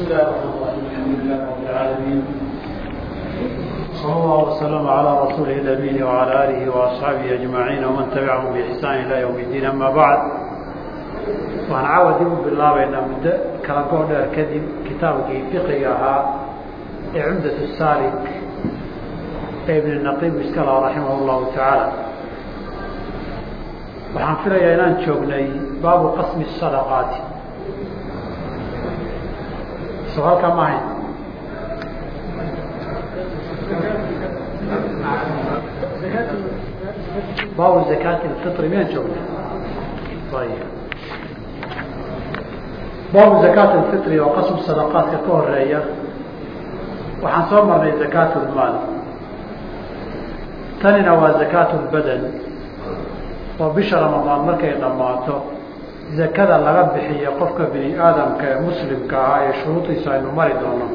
بسم الله الرحمن الرحيم الحمد لله رب العالمين صلى الله وسلم على رسوله الامين وعلى اله واصحابه اجمعين ومن تبعهم باحسان الى يوم الدين اما بعد waxaan caawa dib u bilaabaynaa muddo kala goo dheer kadib kitaabkii fiqiga ahaa ee cumdat saalik ee ibn naqiib iskala raximah llahu tacaala waxaan filayaa inaan joognay baabu qasmi sadaqaati soo halkaa ma ahayn baabu zakaati lfitri miyaan joognay ayib baabu zakaat lfitri oo qasm sadaqaadka ka horreeya waxaan soo marnay zakaat lmaal tanina waa zakaat lbadan oo bisha ramadaan markay dhammaato zakada laga bixiyo qofka bini aadamka ee muslimka ahaa ee shuruudiisa aynu mari doono.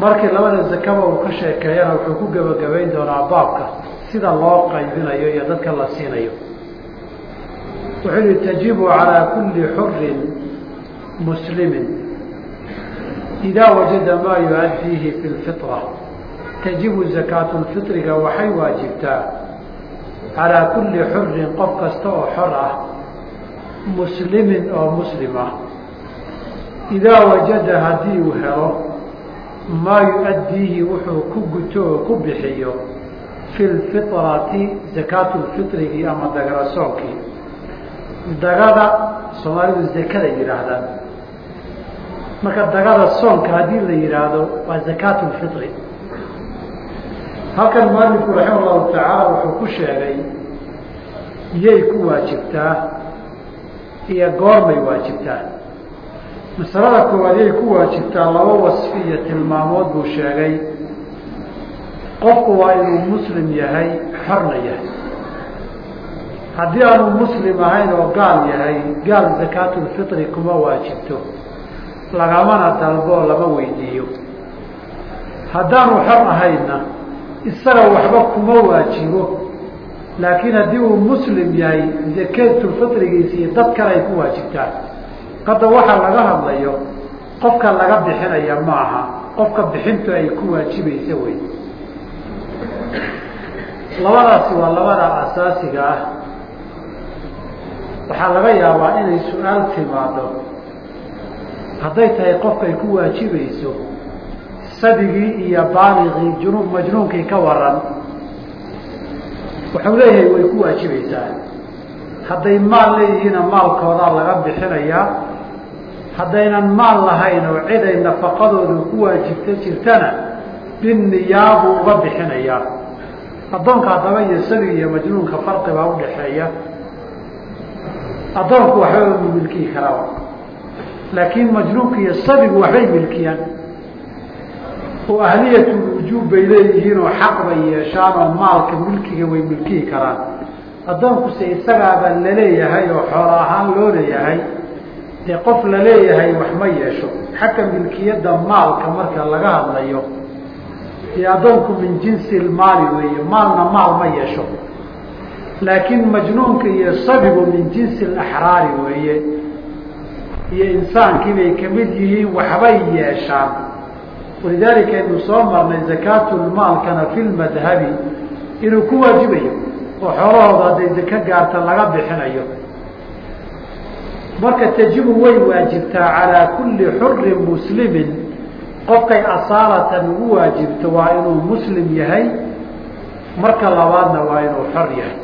Markii labada zakaba uu ka sheekeeyana wuxuu ku gebagabayn doonaa baabka sida loo qaybinayo iyo dadka la siinayo. Wuxuu yihi tajibu calaa kulli xurin muslimin. Idaa wajada maa yu-addiihi fi lfitra tajibu zakaatu lfitriga waxay waajibtaa calaa kulli xurin qof kasta oo xor ah muslimin oo muslim ah idaa wajada haddii uu helo maa yu-addiihi wuxuu ku guto oo ku bixiyo fi lfitrati zakaatu lfitrigii ama dagarasoonkii dagada soomaalidu zakada yidhaahdaan. Marka dagada soonka haddii la yidhaahdo waa zakaatu lfitri halkan mualifku raxima allahu tacaala wuxuu ku sheegay yay ku waajibtaa iyo goormay waajibtaa. Masalada koowaad yay ku waajibtaa laba wasfi iyo tilmaamood buu sheegay. Qofku waa inuu muslim yahay xorna yahay. Haddii aanu muslim ahayn oo gaal yahay gaal zakaatulfitri kuma waajibto. Lagamana dalboo lama weydiiyo. Haddaanu xor ahaynna isaga waxba kuma waajibo. Laakiin haddii uu muslim yahay zakaatulfitrigiisi iyo dad kale ay ku waajibtaan. Hadda waxaa laga hadlayo qofka laga bixinaya ma aha. Qofka bixintu ay ku waajibaysa wey labadaasi waa labada asaasiga ah. Waxaa laga yaabaa inay su'aal timaado. Hadday tahay qofkay ku waajibayso sadigii iyo baaliqii junub majnuunkii ka waran wuxuu leeyahay way ku waajibaysaa. Hadday maal leeyihiina maalkoodaa laga bixinayaa. Haddaynan maal lahayn oo ciday nafaqadoodu ku waajibta jirtana binniyaabuu uga bixinayaa. Addoonka haddaba iyo sadig iyo majnuunka farqibaa udhaxeeya addoonku waxba mu milkiyi karaa laakiin majnuunka iyo sabigu waxbay milkiyaan oo ahliyatulwujuub bay leeyihiin oo xaq bay yeeshaan oo maalka milkiga way milkiyi karaan. Addoonkuse isagaaba la leeyahay oo xoolo ahaan loo leeyahay dee qof la leeyahay wax ma yeesho. Xagga milkiyadda maalka marka laga hadlayo dee addoonku min jinsi lmaali weeye maalna maal ma yeesho. Laakiin majnuunka iyo sabigu min jinsi alaxraari weeye. Iyo insaankii bay ka mid yihiin waxbay yeeshaan walidaalika aynu soo marnay zakaatulmaalkana fi lmadhabi inuu ku waajibayo oo xoolahooda hadday zaka gaarta laga bixinayo marka tajibu way waajibtaa calaa kulli xurin muslimin qofkay asaalatan ugu waajibto waa inuu muslim yahay marka labaadna waa inuu xor yahay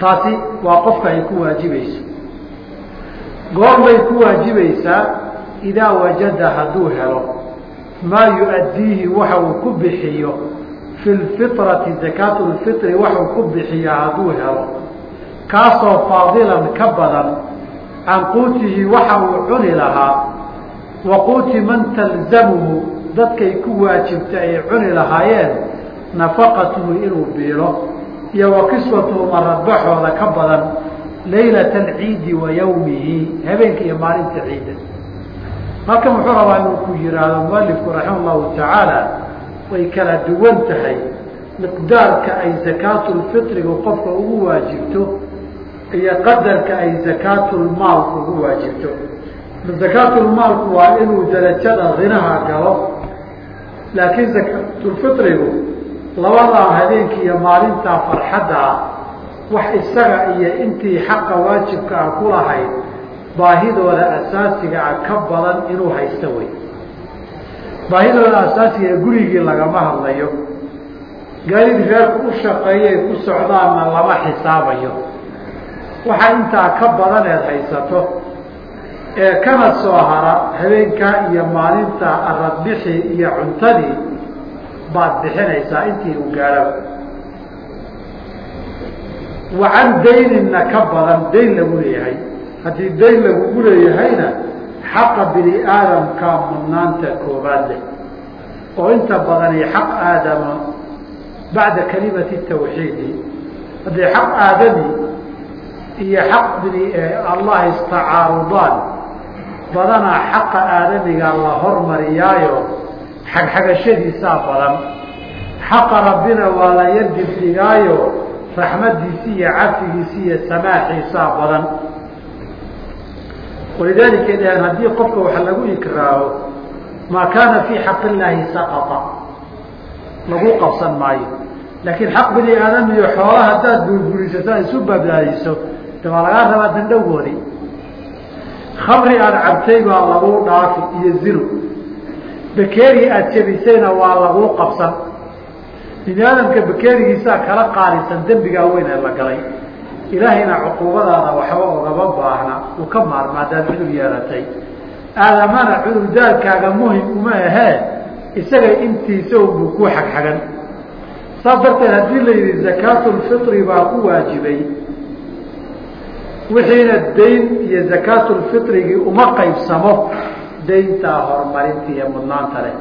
taasi waa qofka ay ku waajibayso goorbay ku waajibaysaa idaa wajada hadduu helo maa yu-addiihi waxa uu ku bixiyo fi lfitrati zakaatu lfitri waxuu ku bixiyaa hadduu helo kaasoo faadilan ka badan can quutihi waxa uu cuni lahaa wa quuti man talzamuhu dadkay ku waajibta ay cuni lahaayeen nafaqatuhu inuu biilo iyo wa kiswatuhu maradbaxooda ka badan laylata alciidi wa yawmihi habeenka iyo maalinta ciidda halkan wuxuu rabaa inuu ku yidhaahdo mualifku raxima tacaala way kala duwan tahay. miqdaarka ay zakaatulfitrigu qofka ugu waajibto iyo qadarka ay zakaatulmaalku ugu waajibto. Zakaatulmaalku waa inuu darajada hinaha galo laakiin zakaatulfitrigu labadaa habeenkii iyo maalintaa farxadda ah wax isaga iyo intii xaqa waajibka ah ku lahayd baahidooda asaasiga ah ka badan inuu haysto wey. baahidooda asaasiga gurigii lagama hadlayo. gaadidii reerku u shaqeeyay ku socdaanna lama xisaabayo. waxaa intaa ka badan eed haysato. ee kana soo hara habeenkaa iyo maalinta aradbixi iyo cuntadii baad bixinaysaa intii uu gaadhaba wa can dayninna ka badan dayn lagu leeyahay haddii dayn lagugu leeyahayna xaqa bini aadamkaa mudnaanta koobaad leh. oo inta badani xaq aadama bacda kalimati tawxiidi haddii xaq aadami iyo xaq bini allah istacaarudaan badanaa xaqa aadamiga la hormariyaayo xagxagashadiisaa badan. Xaqa rabbina waa la yardibdhigaayo raxmadiisi iyo cafigiisi iyo samaaxiisaa badan walidaalika dhaheen haddii qofka wax lagu ikraaho maa kaana fii xaq illaahi saqata lagu qabsan maayo. Laakiin xaq bini aadam iyo xoola haddaad burburisata isu badbaadiso de waa lagaa rabaa dandhowgoodii khamri aada cabtay baa lagu dhaafi iyo zino bakeeri aada jebisayna waa laguu qabsan. Bini aadamka bakeerigiisaa kala qaalisan dembigaa weyn ee la galay ilaahayna cuquubadaada waxba ogama baahna uu ka maarmaadaad cudur yeelatay. Aadamana cudurdaalkaaga muhiim uma ahee isaga intiisa unbuu ku xagxagan. Saas darteed haddii la yidhi zakaatulfitri baa ku waajibay wixiina dayn iyo zakaatulfitrigii uma qaybsamo dayntaa horumarinta iyo mudnaanta leh.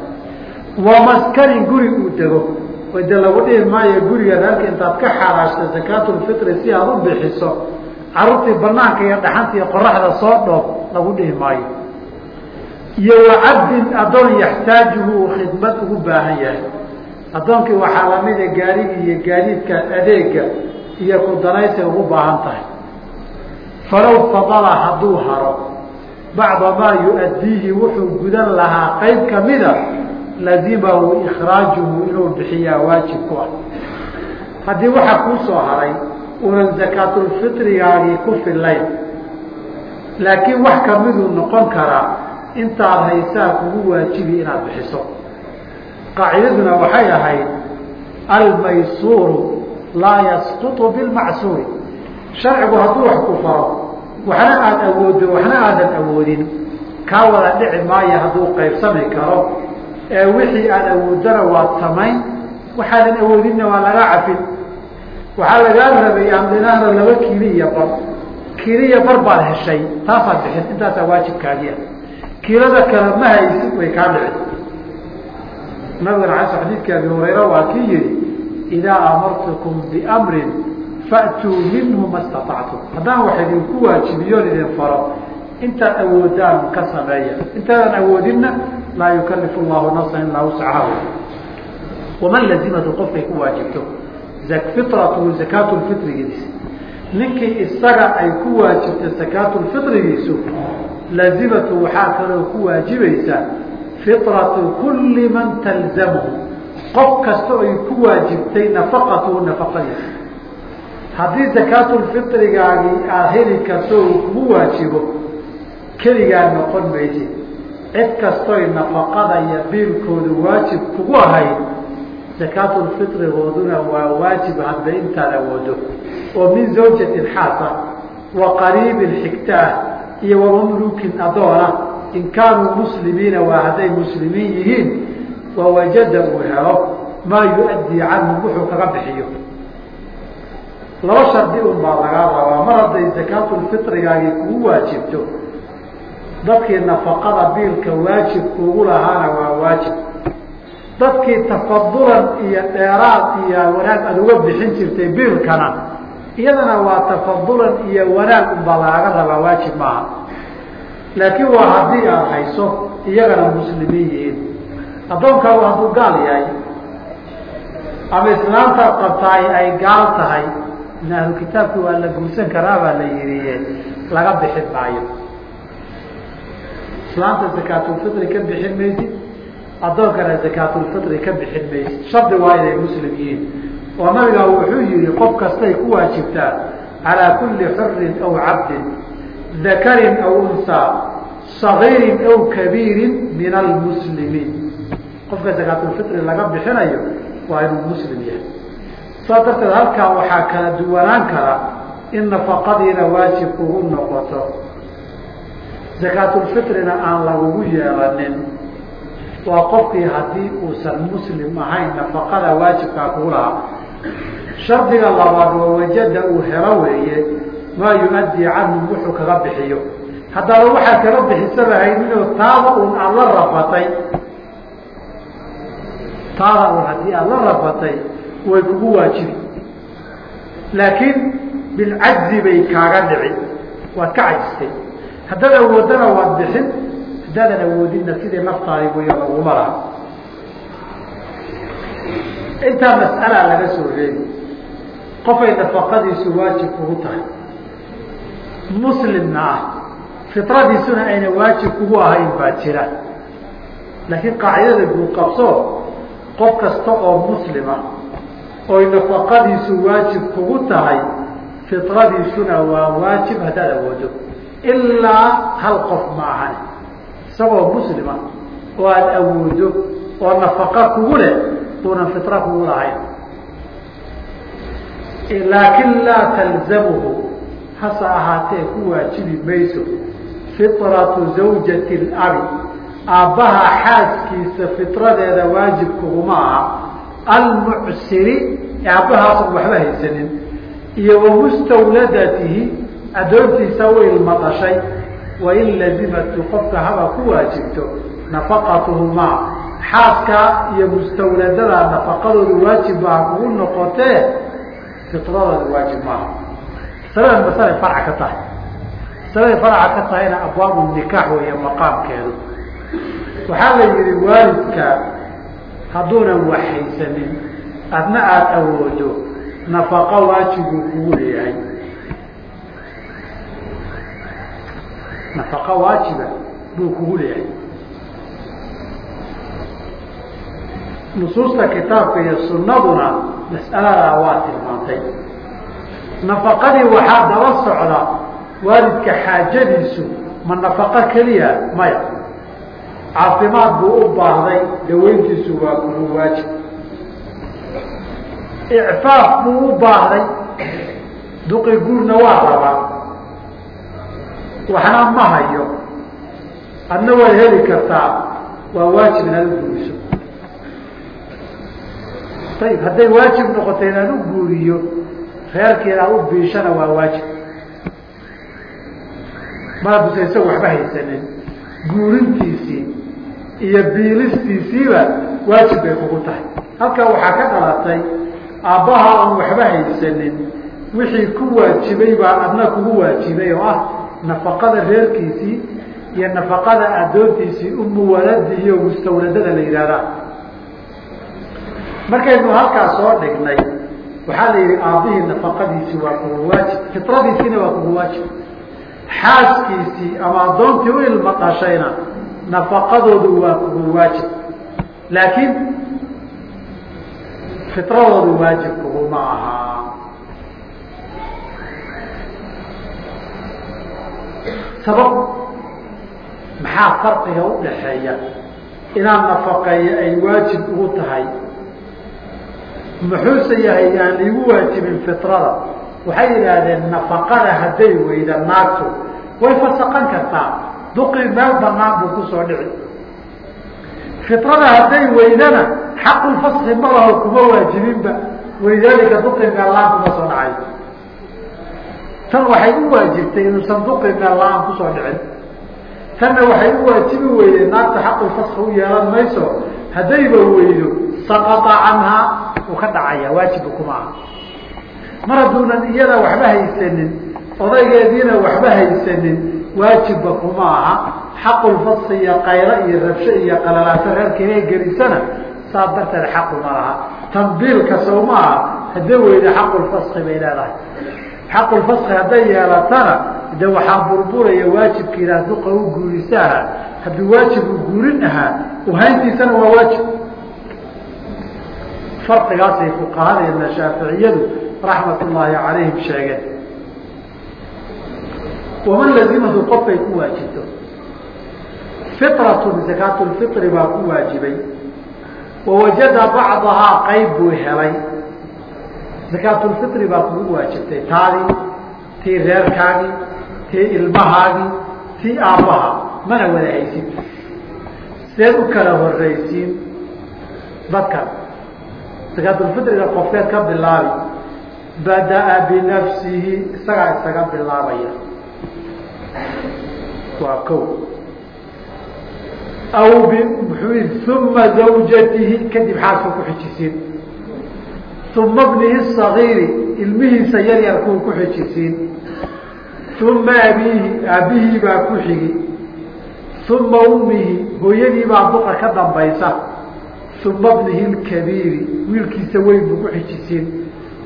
Waa maskanin guri uu dego de lagu dhihi maayo gurigaad halka intaad ka xaraashta zakaatulfitri si aada u bixiso carruurtii banaanka iyo dhaxanta iyo qoraxda soo dhoob lagu dhihi maayo. Iyo wacabdin addoon yaxtaajuhu uu khidmad ugu baahan yahay. Addoonkii waxaa lamida gaarigi iyo gaadiidka adeega iyo ku danaysa ugu baahan tahay. Falow fadala hadduu haro bacda maa yu-addiihi wuxuu gudan lahaa qayb kamida lazimahu ikhraajuhu inuu bixiyaa waajib ku ah. Haddii waxaa kuu soo haray uunan zakaatulfitrigaagii ku fillayn. Laakiin wax kamiduu noqon karaa intaad haysaa kugu waajibi inaad bixiso. Qaacidaduna waxay ahayd almaysuuru laa yasqutu bilmacsuuri. Sharcigu hadduu wax ku faro waxna aada awooddo waxna aadan awoodin kaa wada dhici maayo hadduu qaybsami karo ee wixii aada awoodana waad samayn waxaadan awoodinna waa lagaa cafin waxaa lagaa rabay amdinaana laba kiili iyo bar. Kiili iyo bar baad heshay taasaad bixin intaasaa waajibkaagiia kiilada kale ma haysid way kaa dhici nabigana ala xadiidka abi hurayra waa kii yihi idaa amartukum biamrin faatuu minhu ma staطactum haddaan wax idinku waajibiyoon idin faro intaad awoodaan ka sameeya. Intaadan awoodinna laa yukalifu llahu nafsan ilaa wuscaha waman lazimatu qofkay ku waajibto fitratu zakaatulfitrigiisa ninkii isaga ay ku waajibta zakaatulfitrigiisu lazimatu waxaa kaloo ku waajibaysa fitratu kulli man talzamhu qof kasta ay ku waajibtay nafaqatuhu nafaqadiisa haddii zakaatulfitrigaagii aada heli karto uu kugu waajibo keligaa noqon maysid cid kastoy nafaqada iyo biilkoodu waajib kugu ahayd zakaatulfitrigooduna waa waajib hadba intaad awoodo oo min zawjatin xaasa wa qariibin xigtaah iyo wamamluukin adoona. In kaanuu muslimiina waa hadday muslimiin yihiin wawajada uu helo maa yu-addii canhum wuxuu kaga bixiyo. Laba shardi un baa lagaa rabaa. Mar hadday zakaatulfitrigaagii kugu waajibto dadkii nafaqada biilka waajib kuugu lahaana waa waajib. Dadkii tafadulan iyo dheeraad iyo wanaag aada uga bixin jirtay biilkana iyadana waa tafadulan iyo wanaag unbaa lagaga rabaa waajib maaha. Laakiin waa haddii aada hayso iyagana muslimiin yihiin. Addoonkaagu hadduu gaal yahay ama islaamtaad qabtaay ay gaal tahay in ahlu kitaabki waa la guursan karaabaa la yidhi laga bixin maayo islaanta zakaatulfitri ka bixin maysid addoonkana zakaatulfitri ka bixin maysid. Shardi waa inay muslim yihiin. Oo nabiga wuxuu yihi qof kastay ku waajibtaa calaa kulli xurin aw cabdin dakarin aw unsaa sagiirin aw kabiirin min almuslimiin qofka zakaatulfitri laga bixinayo waa inuu muslim yahay. Saas darteed halkaa waxaa kala duwanaan kara in nafaqadiina waajib kugu noqoto zakaatulfitrina aan lagugu yeelanin. Waa qofkii haddii uusan muslim ahayn nafaqada waajibkaa kugu lahaa. Shardiga labaad waa wajada uu helo weeye maa yu-addii canhu wuxuu kaga bixiyo. Haddaaba waxaad kaga bixisaba hayninoo taada uun aada la rafatay taada uun haddii aada la rafatay way kugu waajibi laakiin bilcajzi bay kaaga dhici waad ka cajistay haddaad awoodana waad bixin haddaadan awoodinna sidii naftaadi way laguma laha intaa mas'alaa laga soo reebi qofay nafaqadiisu waajib kugu tahay. Muslimna ah fitradiisuna ayna waajib kugu ahayn baa jira. Laakiin qaacidada guud qabso qof kasta oo muslima oy nafaqadiisu waajib kugu tahay fitradiisuna waa waajib haddaad awoodo ilaa hal qof ma ahan isagoo muslima oo aada awoodo oo nafaqa kugu leh unan fitra kugu lahayn. Laakin laa talzamuhu hase ahaatee ku waajibi mayso. Fitratu zawjati labi aabbaha xaaskiisa fitradeeda waajib kuguma aha almucsiri aabbahaasun waxba haysanin. Iyo wa addoontiisa wailma dhashay wain lazimatu qofka haba ku waajibto nafaqatuhumaa xaaska iyo mustawladada nafaqadooda waajib baa kugu noqotee fitradooda waajib maaha. Masalada masalay farca ka tahay. Masaladay farca ka tahayna abwaabu nikaax weeye maqaamkeedu. Waxaa la yihi waalidka hadduunan wax haysanin adna aada awoodo nafaqo waajibuu kugu leeyahay nafaqo waajiba buu kugu leeyahay. Nusuusta kitaabka iyo sunnaduna mas'aladaa waa tilmaantay. Nafaqadii waxaa daba socda waalidka xaajadiisu ma nafaqo keliya maya. Caafimaad buu u baahday daweyntiisu waa kugu waajib. Icfaaf buu u baahday. Duqi guurna waa rabaa waxna ma hayo. Adna waad heli kartaa. Waa waajib inaad u guuriso. Ayib hadday waajib noqoto inaad u guuriyo reerkii inaad u biishana waa waajib. Maradusa isaga waxba haysanin. Guurintiisii iyo biilistiisiiba waajib bay kugu tahay. Halkaa waxaa ka dhalatay aabbaha aan waxba haysanin wixii ku waajibay baa adna kugu waajibay oo ah nafaqada reerkiisii iyo nafaqada addoontiisii umu waladi iyo mustawladada la yidhahdaa markaynu halkaas soo dhignay waxaa la yidhi aabbihii nafaqadiisii waa kugu waajib fitradiisiina waa kugu waajib. Xaaskiisii ama addoontii u ilma dhashayna nafaqadoodu waa kugu waajib. Laakiin fitradoodu waajib kuguma ahaa sabab maxaa farqiga u dhaxeeya inaan nafaqeeyo ay waajib ugu tahay? Muxuuse yahay aan liigu waajibin fitrada. Waxay yidhaahdeen nafaqada hadday weyda naagtu way fasaqan kartaa. Duqii meel banaan buu ku soo dhici. Fitrada hadday weydana xaqulfaski ma kuma waajibinba. Walidaalika duqii meel la'aan kuma soo dhacay tan waxay u waajibtay inuusan duqii meel la'aan ku soo dhicin. Tanna waxay u waajibi weydeen naagta xaqulfaski u yeelan mayso haddayba weydo saqata canhaa uu ka dhacaya waajibba kuma aha. Mar hadduunan iyada waxba haysanin odaygeediina waxba haysanin waajibba kuma aha. Xaqulfaski iyo qaylo iyo rabsho iyo qalalaaso reerka gelisana saas darteed xaquma laha tambiilka sow maaha hadday weyda xaqulfaski bay leedahay xaqulfaski hadday yeelatana de waxaa burburaya waajibkiilaad duqa u guurisa ahaa hadduu waajib u guurin ahaa uhayntiisana waa waajib. Farqigaasay fuqahadeedna shaaficiyadu raxmat ullaahi calayhim sheegeen. Waman lazimahu qofkay ku waajibto? Fitratun zakaatulfitri baa ku waajibay. Wawajada bacdahaa qayb buu helay zakaatulfitri baa kugu waajibtay taadii tii reerkaagii tii ilmahaagii tii aabbaha mana wada haysid seed u kala horraysiin dadkan zakaatulfitriga qofkeed ka bilaabi bada'a binafsihi isagaa isaga bilaabaya waa ko aw bmuxuu uma zawjatihi kadib xaaskuu ku xijisiin uma bnihi sagiiri ilmihiisa yar yarkuu ku xijisiin uma abiihi aabbihii baa ku xigi. Uma ummihi hooyadii baa duqa ka dambaysa. Uma bnihi lkabiiri wiilkiisa weyn buu ku xijisiin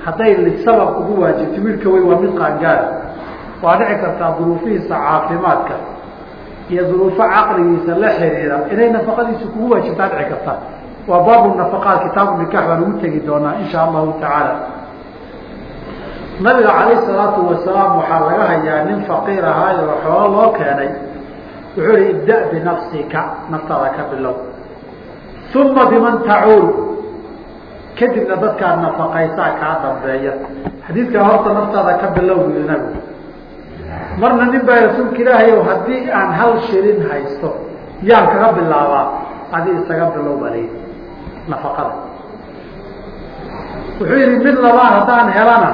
hadday lisabab ugu waajibto wiilka weyn waa mid qaangaara waa dhici kartaa duruufihiisa caafimaadka. Iyo duruufo caqligiisa la xiriira. Inay nafaqadiisu kugu waajibtaa dhici karta waa baabu nafaqaat kitaabu nikax baan ugu tegi doonaa insha allahu tacaala. Nabiga calayh salaatu wasalaam waxaa laga hayaa nin faqiir ahaayo oo xoolo loo keenay. Wuxuu ihi ibda binafsika naftaada ka bilow. Uma biman tacuul kadibna dadkaa nafaqaysaa kaa dambeeya. Xadiidkaa horta naftaada ka bilow buu nabigu. Marna nin baa rasuulka ilaahay ow haddii aan hal shilin haysto yaan kaga bilaabaa adi isaga bilow baa layidhi nafaqada. Wuxuu yidhi mid labaad haddaan helana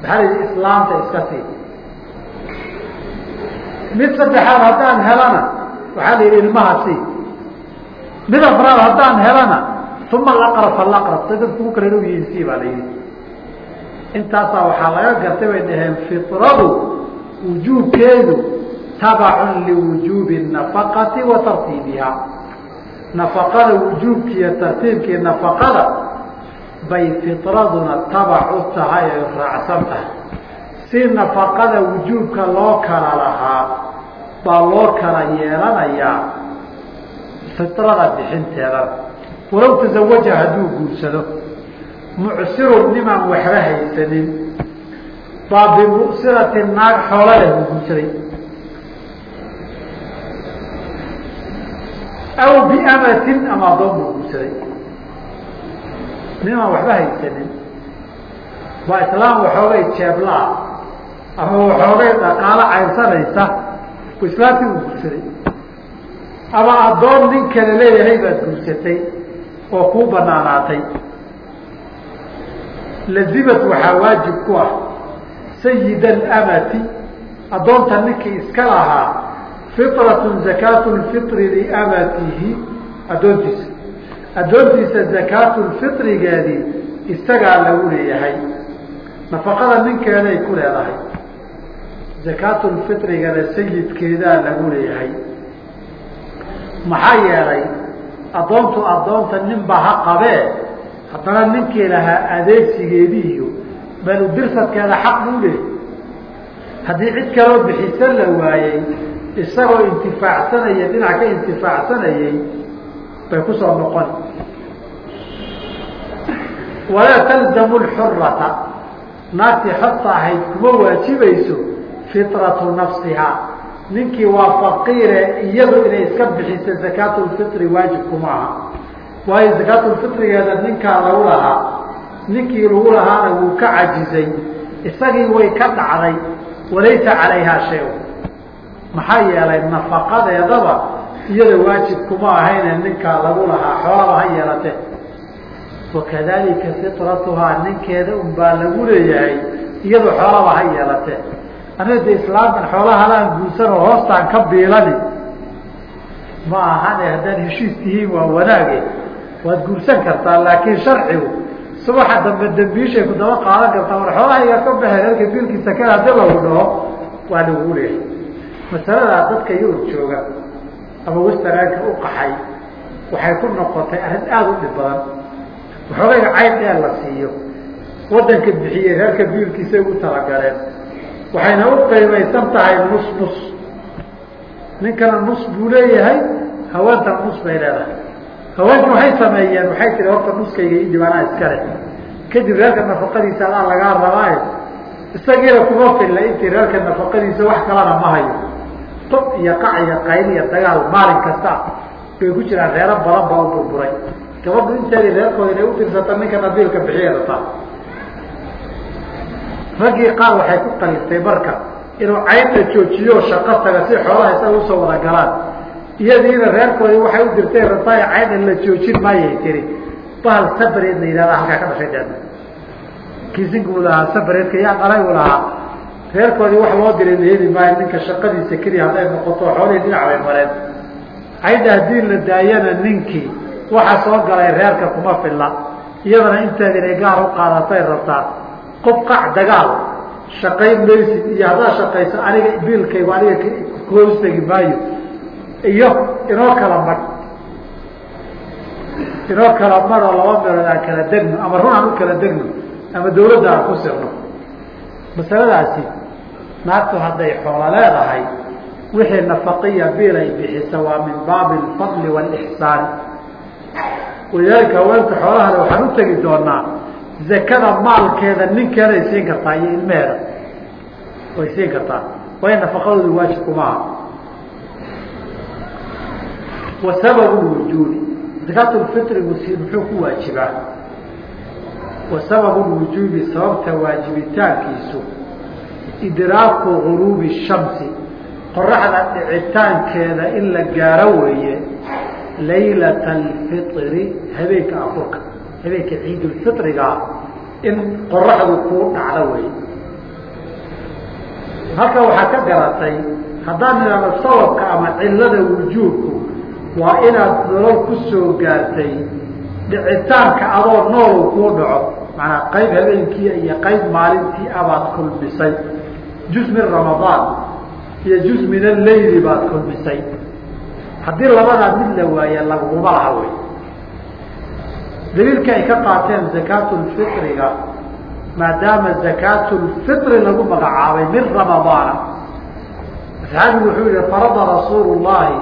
maxaa layidhi islaamta iska sii. Mid saddexaad haddaan helana waxaa la yidhi ilmaha sii. Mid afraad haddaan helana uma alaqrab falaqrab say dadku ku kala yihiin sii baa la yidhi. Intaasaa waxaa laga gartay bay dhaheen fitradu wujuubkeedu tabacun liwujuubi nafaqati wa nafaqada wujuubkiiyo tartiibkii nafaqada bay fitraduna tabac u tahay ay raacsan tahay. Si nafaqada wujuubka loo kala lahaa baa loo kala yeelanayaa fitrada bixinteeda. Walow tasawaja hadduu guursado mucsirun nimaan waxba haysanin baa bimu'sirati naag xoola leh buu guursaday aw biamatin ama adoon buu guursaday nimaan waxba haysanin waa islaam waxoogay jeeblaa ama waxoogay dhaqaalo cayrsanaysa u islaamtii uu guursaday ama addoon nin kale leeyahay baad guursatay oo kuu banaanaatay lazimat waxaa waajib ku ah sayid alamati addoonta ninkii iska lahaa fitratun zakaatu lfitri liamatihi addoontiisa. Addoontiisa zakaatu lfitrigeedii isagaa lagu leeyahay. Nafaqada ninkeeday ku leedahay. Zakaatu lfitrigana sayidkeedaa lagu leeyahay. Maxaa yeelay addoontu addoonta ninba ha qabee haddana ninkii lahaa adeegsigeedii iyo balu dirsadkeeda xaq buu leeyahy haddii cid kaloo bixisan la waayey isagoo intifaacsanaya dhinac ka intifaacsanayay bay ku soo noqon. Walaa talzamu lxurata naagtii xorta ahayd kuma waajibayso fitratu nafsihaa. Ninkii waa faqiire iyadu inay iska bixiso zakaatulfitri waajib kuma aha. Waayo zakaatulfitrigeeda ninkaa lagu lahaa ninkii lagu lahaana wuu ka cajizay. Isagii way ka dhacday walaysa calayhaa shay maxaa yeelay nafaqadeedaba iyada waajib kuma ahayne ninkaa lagu lahaa xoolaba ha yeelate. Wakadalika fitratuhaa ninkeeda unbaa lagu leeyahay iyadu xoolaba ha yeelate. Aniga de islaamkan xoolahalaan guursanoo hoostaan ka biilani ma ahane haddaad heshiis tihiin waa wanaage waad guursan kartaa laakiin sharcigu subaxa dambe dambiishay ku daba qaadan kartaa war xoolahayga ka baxeen halka biilkiisa kale haddii lagu dhaho waa lagu leeyahay masaladaa dadka yurub jooga ama westaraanka u qaxay waxay ku noqotay arrin aada u dhib badan. Waxoogayga cayn dheer la siiyo. Wadanka bixiyey reerka biilkiisay ugu talagaleen. Waxayna u qiimaysan tahay nus nus ninkana nus buu leeyahay haweentana nus bay leedahay. Haweenki waxay sameeyeen waxay tiri horta nuskayga ii dhibaanaa iskale kadib reerka nafaqadiisa adaa lagaa rabaaye isagiina kuma filla intii reerka nafaqadiisa wax kalena ma hayo tob iyo qac iyo qayl iyo dagaal maalin kasta bay ku jiraan reero badan baa u burburay. Gabadhu inteedii reerkooda inay utirsata ninkana biilka bixiya rabtaa raggii qaar waxay ku qaliftay marka inuu caynta joojiyo shaqo taga si xoolaha isaga u soo wada galaan. Iyadiina reerkoodii waxay u dirtay rabtaa caynta la joojin maayay tiri. Bahal sabareed yidhahda halkaa ka dhashay deedna kiisinku lahaa sabareedka yaa dhalay u lahaa reerkoodii wax loo diray la heli maayo ninka shaqadiisa keliya hadday noqoto xoolihii dhinac bay mareen. Caynta haddii la daayana ninkii waxa soo galay reerka kuma filla. Iyadana inteeda inay gaar u qaadatay rabtaa. Qof dagaal shaqayn maysid iyo haddaad shaqayso aniga biilkaygu aniga koostegi maayo. Iyo inoo kala madh inoo kala madhoo laba meelood aan kala degno ama run aan u kala degno ama dawladda aan ku sirno masaladaasi naagtu hadday xoolo leedahay wixii nafaqiya biil ay bixisa waa min baabi alfadli waalixsaani walidaalika haweenka xoolahale waxaan u tegi doonaa zakada maalkeeda ninkeeday siin kartaa iyo ilmeheeda. Way siin kartaa. Waayo nafaqadooda waajib kumaaha wa sababu lwujuudi zakaatulfitri muxuu ku waajibaa wa sababu lwujuubi sababta waajibitaankiisu idraaku guruubi shamsi qoraxda dhicitaankeeda in la gaaro weeye laylata alfitri habeenka afurka habeenka ciidulfitrigaa in qoraxdu kuu dhacdo wey halka waxaa ka garatay haddaan idhaahdo sababka ama cilada wujuubku waa inaad nolol ku soo gaartay dhicitaanka adoo noolu kuu dhaco macnaa qayb habeenkii iyo qayb maalintii abaad kulmisay. Juz min ramadaan iyo juz min alleyli baad kulmisay. Haddii labadaa mid la waaye laguma laha wey. Daliilka ay ka qaateen zakaatulfitriga maadaama zakaatulfitri lagu magacaabay min ramadaana asxaabigu wuxuu yihi farada rasuulu llahi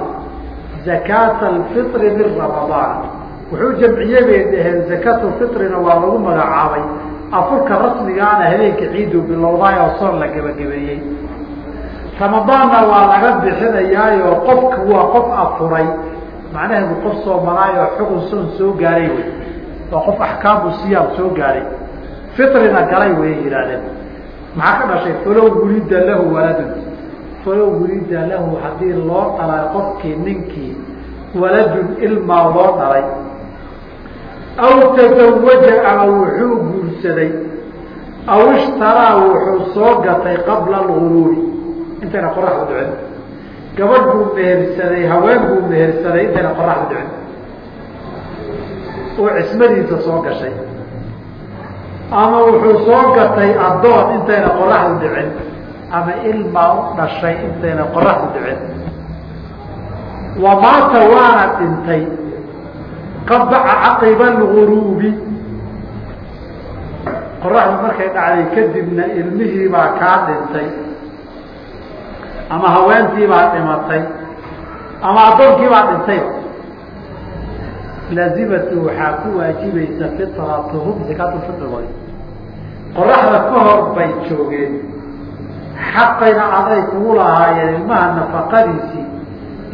zakaata alfitri min ramadaana wuxuu jamciyey bay dhaheen zakaatulfitrina waa lagu magacaabay. Afurka rasmigaana habeenka ciidu bilowdaay oo soon la gebagabeeyey ramadaanna waa laga bixinayaayo qofka waa qof afuray. Macnaheedu qof soomanaayoo xugun soon soo gaaray wey. Waa qof axkaamu siyaam soo gaaray. Fitrina galay way yidhahdeen maxaa ka dhashay? Falow wulida lahu waladun. Falow wulida lahu haddii loo dhalay qofkii ninkii waladun ilmaa loo dhalay aw tazawaja ama wuxuu guursaday aw ishtaraa wuxuu soo gatay qabla alguruuri intayna qoraxdu dhicin gabadh buu mehersaday haween buu mehersaday intayna qoraxdu dhicin oo cismadiisa soo gashay ama wuxuu soo gatay addoon intayna qoraxdu dhicin ama ilmaa u dhashay intayna qoraxdu dhicin wa maata waana dhintay qabaca caqiba alguruubi qoraxdu markay dhacday kadibna ilmihiibaa kaa dhintay ama haweentiibaa dhimatay ama addoonkiibaa dhintayba laazimatu waxaa ku waajibaysa fitratuhum zakaatulfitrigooda qoraxda ka hor bay joogeen xaqayna aday kugu lahaayeen ilmaha nafaqadiisii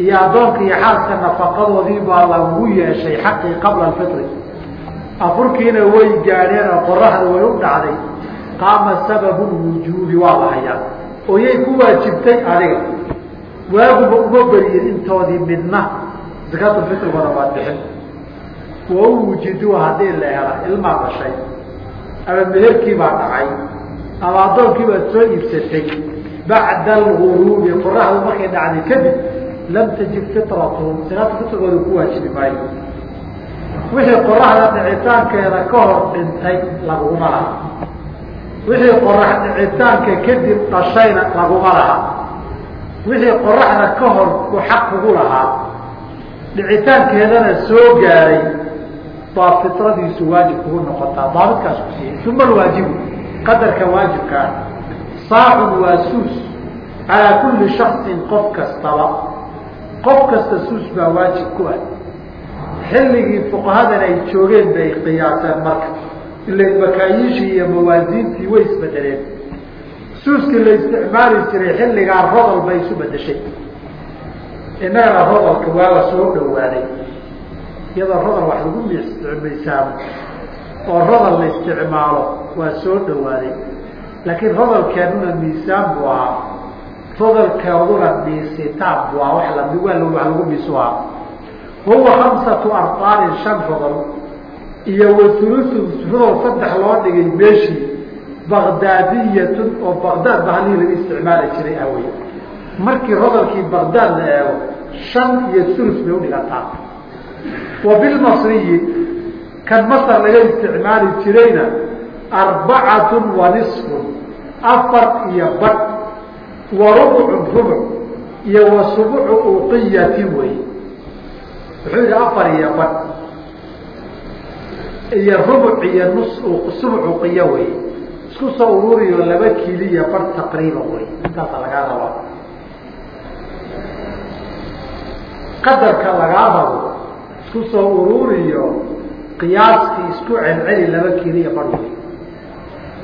iyo addoonka iyo xaaska nafaqadoodii baa lagu yeeshay xaqii qabla alfitri. Afurkiina way gaadheen oo qoraxda way u dhacday. Qaama sababu lwujuubi waa la hayaa. Oo yay ku waajibtay adiga. Waaguba uma beriyin intoodii midna zakaatulfitrigooda waad bixin. Wa u wujiduu haddii la hela ilmaa dhashay ama meherkii baa dhacay ama addoonkii baad soo iibsatay bacda alguruubi qoraxdu markay dhacday kadib lam tajib fitratuhum zakaatu fitrigooda ku waajibi maayo wixii qoraxda dhicitaankeeda ka hor dhintay laguma laha wixii qorax dhicitaanka kadib dhashayna laguma laha wixii qoraxda ka hor ku xaq kugu lahaa dhicitaankeedana soo gaaray baa fitradiisu waajib kugu noqotaa daabitkaas ku siiyey uma alwaajibu qadarka waajibka ah saacun waa suus calaa kulli shaksin qof kastaba qof kasta suus baa waajib ku ah. Xilligii fuqahadan ay joogeen bay qiyaaseen marka. Ila makaayiishii iyo mawaasiintii way isbedeleen. Suuskii la isticmaali jiray xilligaa rodol bay isu bedeshay innagana rodolka waaga soo dhowaaday. Iyadoo rodol wax lagu misaamo oo rodol la isticmaalo waa soo dhowaaday. Laakiin rodolkeennuna miisaan buu ahaa rodolkeeduna miisitaan buu ahaa wa la waa lagu miisu ahaa huwa khamsatu ardaanin shan rodol iyo waulusun rodol saddex loo dhigay meeshii bagdaadiyatun oo bagdaad bahalihii laga isticmaali jiray awey markii rodolkii bagdaad la eego shan iyo ulus bay udhigataa wa bilmasriyi kan masar laga isticmaali jirayna arbacatun wa nisfun afar iyo badh wa rubcun rubuc. Iyo wa subucu uqiyatin wey wuxuu yidhi afar iyo badh iyo rubuc iyo nus subuc uqiya wey isku soo ururiyo laba kiliya badh taqriiban wey intaasa lagaa rabaa qadarka lagaa rabo isku soo ururiyo qiyaaskii isku celceli laba kiliya badh wey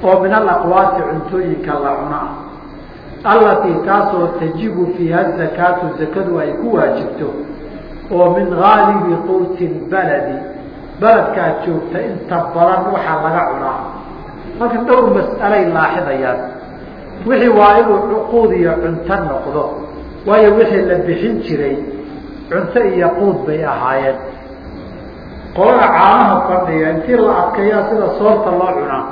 oo min alaqwaati cuntooyinka la cuna ah allatii taasoo tajibu fiiha zakaatu zakadu ay ku waajibto oo min gaalibi quuti baladi beledkaad joogta inta badan waxaa laga cunaa. Marka dhowr mas'alay laaxidayaan. Wixii waa inuu cuquud iyo cunto noqdo waayo wixii la bixin jiray cunto iyo quud bay ahaayeen. Qolada caanaha fadhiga intii la adkeeyaa sida soorta loo cunaa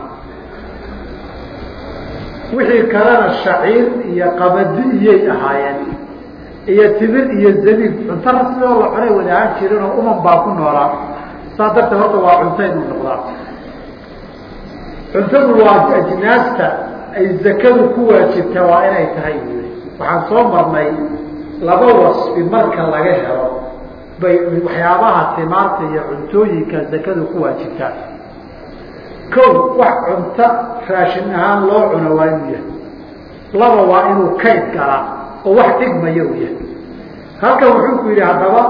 wixii kalena shaciir iyo qabadi iyay ahaayeen. Iyo timir iyo zabiib cunto rasmioo la cunay wadaahan jirin oo uman baa ku noolaa. Saa darteed horta waa cunto inuu noqdaa. Cuntadu waa ajnaasta. Ay zakadu ku waajibta waa inay tahay. Waxaan soo marnay laba wasfi marka laga helo. Bay waxyaabaha timaarta iyo cuntooyinka zakadu ku waajibtaa kow wax cunto raashin ahaan loo cuno waa inuu yahay. Laba waa inuu kayd galaa oo wax dhigmaya uu yahay. Halkan wuxuu ku yidhi haddaba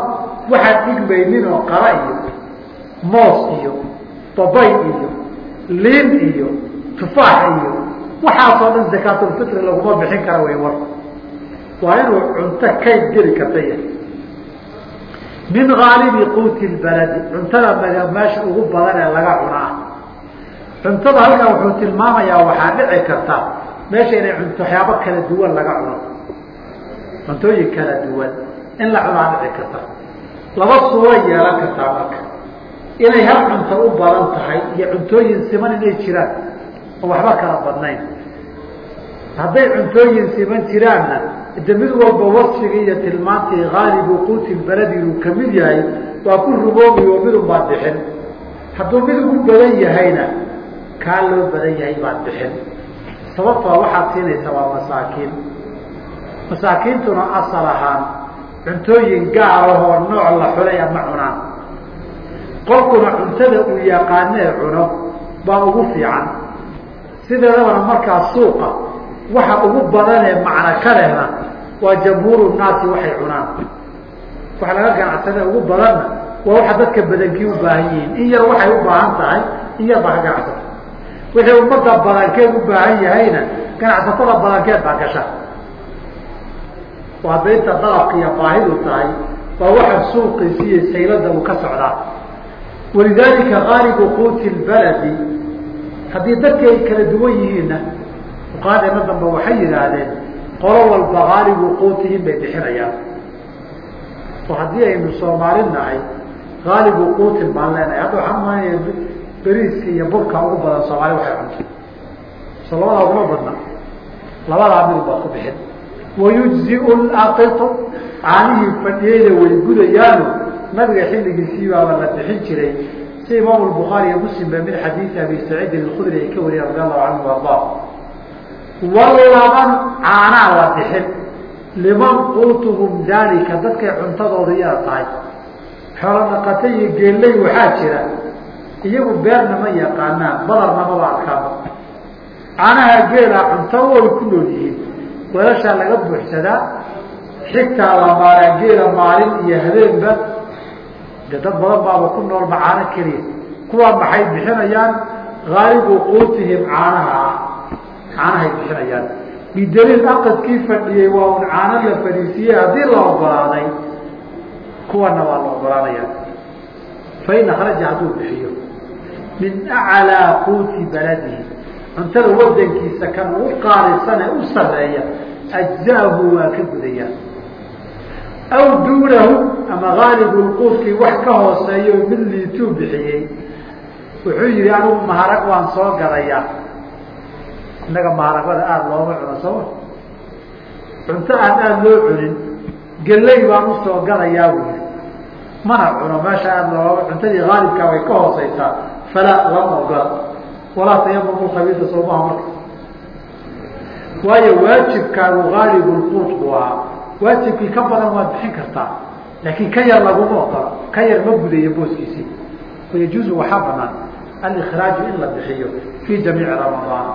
waxaan dhigmaynin oo qara iyo moos iyo babay iyo liin iyo tufaax iyo waxaasoo dhan zakaatulfitri laguma bixin kara way war. Waa inuu cunto kayd geli karta yahay. Min haalibi quuti lbaladi cuntada meesha ugu badan ee laga cunaa cuntada halkan wuxuu tilmaamayaa waxaa dhici karta meesha inay waxyaabo kala duwan laga cuno. Cuntooyin kala duwan in la cunaa dhici karta. Laba suuray yeelan kartaa marka. Inay hal cunto u badan tahay iyo cuntooyin siman inay jiraan oo waxba kala badnayn. Hadday cuntooyin siman jiraanna de mid walba wasfigii iyo tilmaantii haalibu quuti baladi inuu ka mid yahay waa ku ruboobi oo midun baad bixin. Hadduu mid ugu badan yahayna kaa loo badan yahay baad bixin. Sababtoo waxaad siinaysa waa masaakiin. Masaakiintuna asal ahaan cuntooyin gaar ahoo nooc la xulay ama cunaan qofkuna cuntada uu yaqaanee cuno baa ugu fiican. Sideedabana markaa suuqa waxa ugu badanee macno ka lehna waa jamhuuru naasi waxay cunaan. Waxa laga ganacsada ugu badanna waa waxa dadka badankii u baahan yihiin. In yar waxay u baahan tahay in yar baa ka ganacsata wixii ummadda badankeed u baahan yahayna ganacsatada badankeed baa gasha. Waa daynta dalabka iyo baahidu tahay waa waxa suuqiisi iyo saylada uu ka socdaa. Walidaalika haalibu quuti lbaladi haddii dadki ay kala duwan yihiinna fuqahadeena dambe waxay yidhaahdeen qolo walba haalibu quutihim bay bixinayaan. Oo haddii aynu soomaali nahay haalibu quutin baan leenahay. Hadda umaanaya beriiska iyo burka ugu badan soomaali waxay cunto. So uguma badna. Labadaa mid ku bixin. Wayujziu laqitu caanihii fadhiyeyna way gudayaano nabiga xilligiisii la bixin jiray. Si imaamu bukhaari iyo muslim ba min xadiidi abi saciidin alkhudri ay ka wariyeen radi allahu canhu arda walaban caanaa la bixin. Liman quutuhum daalika dadkay cuntadooda iyada tahay. Xoolo dhaqata iyo geelley waxaa jira iyagu beerna ma yaqaanaan badarna maba arkaaba caanaha geela cunto way ku nool yihiin. Weelashaa laga buuxsadaa xigtaa la maaraa geela maalin iyo habeenba. De dad badan baaba ku nool macaano keliya kuwaa maxay bixinayaan? Haalibu quutihim caanaha. Ah caanahay bixinayaan. Bidaliil aqadkii fadhiyey waa un caano la fadhiisiiyey haddii la ogolaaday kuwana waa la ogolaanaya fain akraja hadduu bixiyo min aclaa quuti baladihi. Cuntada wadankiisa kan u qaalisan ee u sareeya ajzaahu waa ka gudaya aw duunahu ama haalibulquudkii wax ka hooseeyo mid liituu bixiyey. Wuxuu yihi anigu maharag waan soo gadayaa innaga maharagada aada looma cuno sooma cunto aan aada loo cunin geley baan u soo gadayaa buu yihi mana cuno meesha aada looma cuntadii haalibkaa way ka hooseysaa falaa lama ogola walaa tayamamu khabiisa soomaha marka. Waayo waajibkaagu haalibulquud buu ahaa. Waajibkii ka badan waad bixin kartaa laakiin ka yar laguma ogola ka yar ma gudayo booskiisii wayajuuzu waxaa banaan alikhraaju in la bixiyo fii jamiici ramadaan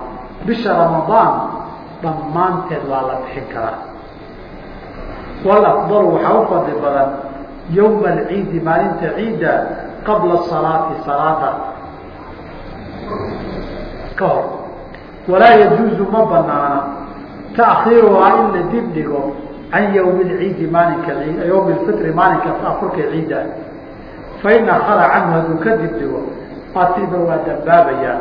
bisha ramadaan dhammaanteed waa la bixin karaa. Walafdalu waxaa u fadli badan yowma alciidi maalinta ciidda qabla salaati salaada ka hor walaa yajuuzu ma banaana taakhiiruhaa in la dib dhigo can ywmi lciidi maalinka ywmi lfitri maalinka afurka ciidda. Fain akara canhu hadduu ka dib dhigo asiba waa dambaabayaa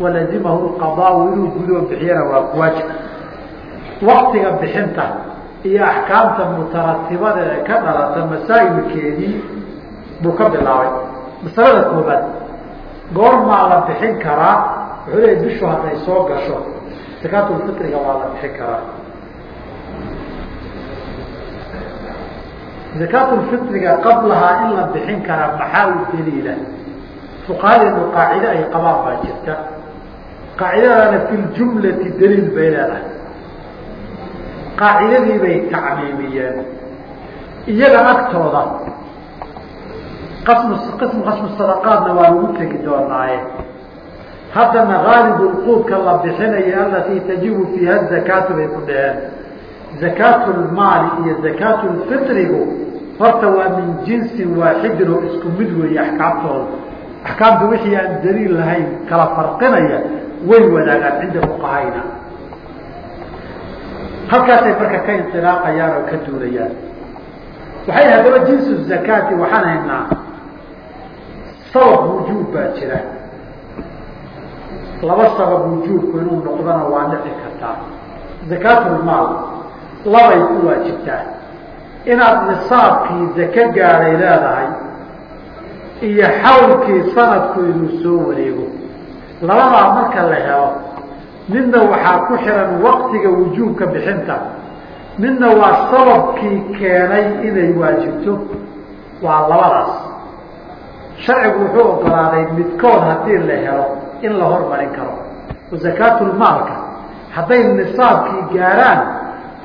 walazimahu lqadaau inuu gudoo bixiyana waa kuwaajib waktiga bixinta iyo axkaamta mutaratibada ee ka dhalata masaa'ilkeedii buu ka bilaabay. Masalada koobaad goormaa la bixin karaa wuxuu leeyay bishu hadday soo gasho sakaatulfitriga waa la bixin karaa zakaatulfitriga qablahaa in la bixin karaa maxaa u daliila? Fuqahadeenu qaacide ay qabaan baa jirta. Qaacidadana fi ljumlati daliil bay leedahay. Qaacidadii bay tacmiimiyeen. Iyaga agtooda qismu qasmu sadaqaadna waa lagu tegi doonaaye. Haddana haalibu lquudka la bixinaya alatii tajibu fiiha zakaatu bay ku dhaheen. Zakaatu lmaali iyo zakaatu lfitrigu horta waa min jinsin waaxidin oo isku mid weeye axkaamtooda. Axkaamta wixii aan daliil lahayn kala farqinaya way wadaagaan cinda fuqahayna. Halkaasay marka ka indilaaqayaan oo ka duulayaan. Waxay haddaba jinsu zakaati waxaan haynaa sabab wujuub baa jira. Laba sabab wujuubku inuu noqdona waa dhici kartaa. Zakaatulmaal labay ku waajibtaa. Inaad nisaabkii zake gaadhay leedahay iyo xawlkii sanadku inuu soo wareego. Labadaa marka la helo midna waxaa ku xihan waktiga wujuubka bixinta. Midna waa sababkii keenay inay waajibto. Waa labadaas sharcigu wuxuu ogolaaday midkood haddii la helo in la hormarin karo. Zakaatulmaalka hadday nisaabkii gaaraan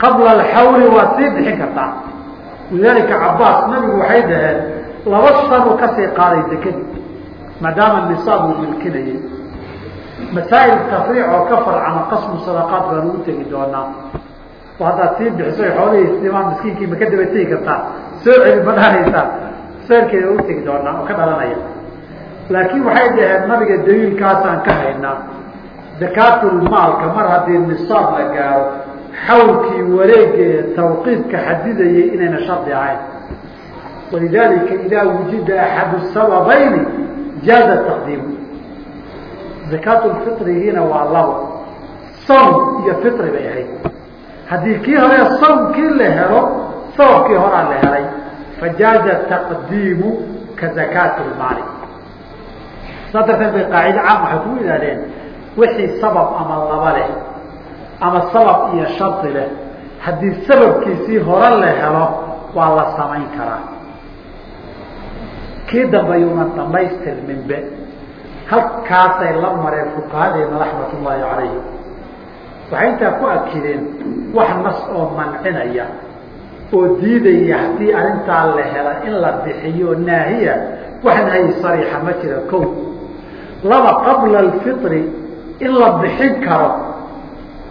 qabla alxawli waad sii bixin kartaa walidaalika cabaas nabigu waxay dhaheen laba sanu ka sii qaaday zakadii maadaama nisaab uu milkinayay. Masaa'il tafriic oo ka farcama qasmu sadaqaat baan ugu tegi doonaa. Oo haddaad sii bixiso xoolihii isdimaan miskiinkii ma ka daba tegi kartaa soo celi ma dhahaysaan seerkeeda ugu tegi doonaa oo ka dhalanaya. Laakiin waxay dhaheen nabiga daliilkaasaan ka haynaa. Zakaatulmaalka mar haddii nisaab la gaaro xawlkii wareegee tawqiidka xadidayay inayna shardi ahayn. Walidaalika idaa wujida axadu sababayni jaaza taqdiimu zakaatulfitrigiina waa labo sawm iyo fitri bay ahayd. Haddii kii hore sawmkii la helo sababkii horaa la helay fajaaza taqdiimu ka zakaati lmaali saas darteed bay qaacide caam waxay kugu yidhahdeen wixii sabab ama laba leh ama sabab iyo shardi leh haddii sababkiisii hore la helo waa la samayn karaa kii dambe yuunan dhamaystirminbe halkaasay la mareen fuqahadeena raxmat ullaahi calayhim waxay intaa ku akideen wax nas oo mancinaya oo diidaya haddii arrintaa la hela in la bixiyo naahiya wax nahyi sariixa ma jira kow. Laba qabla alfitri in la bixin karo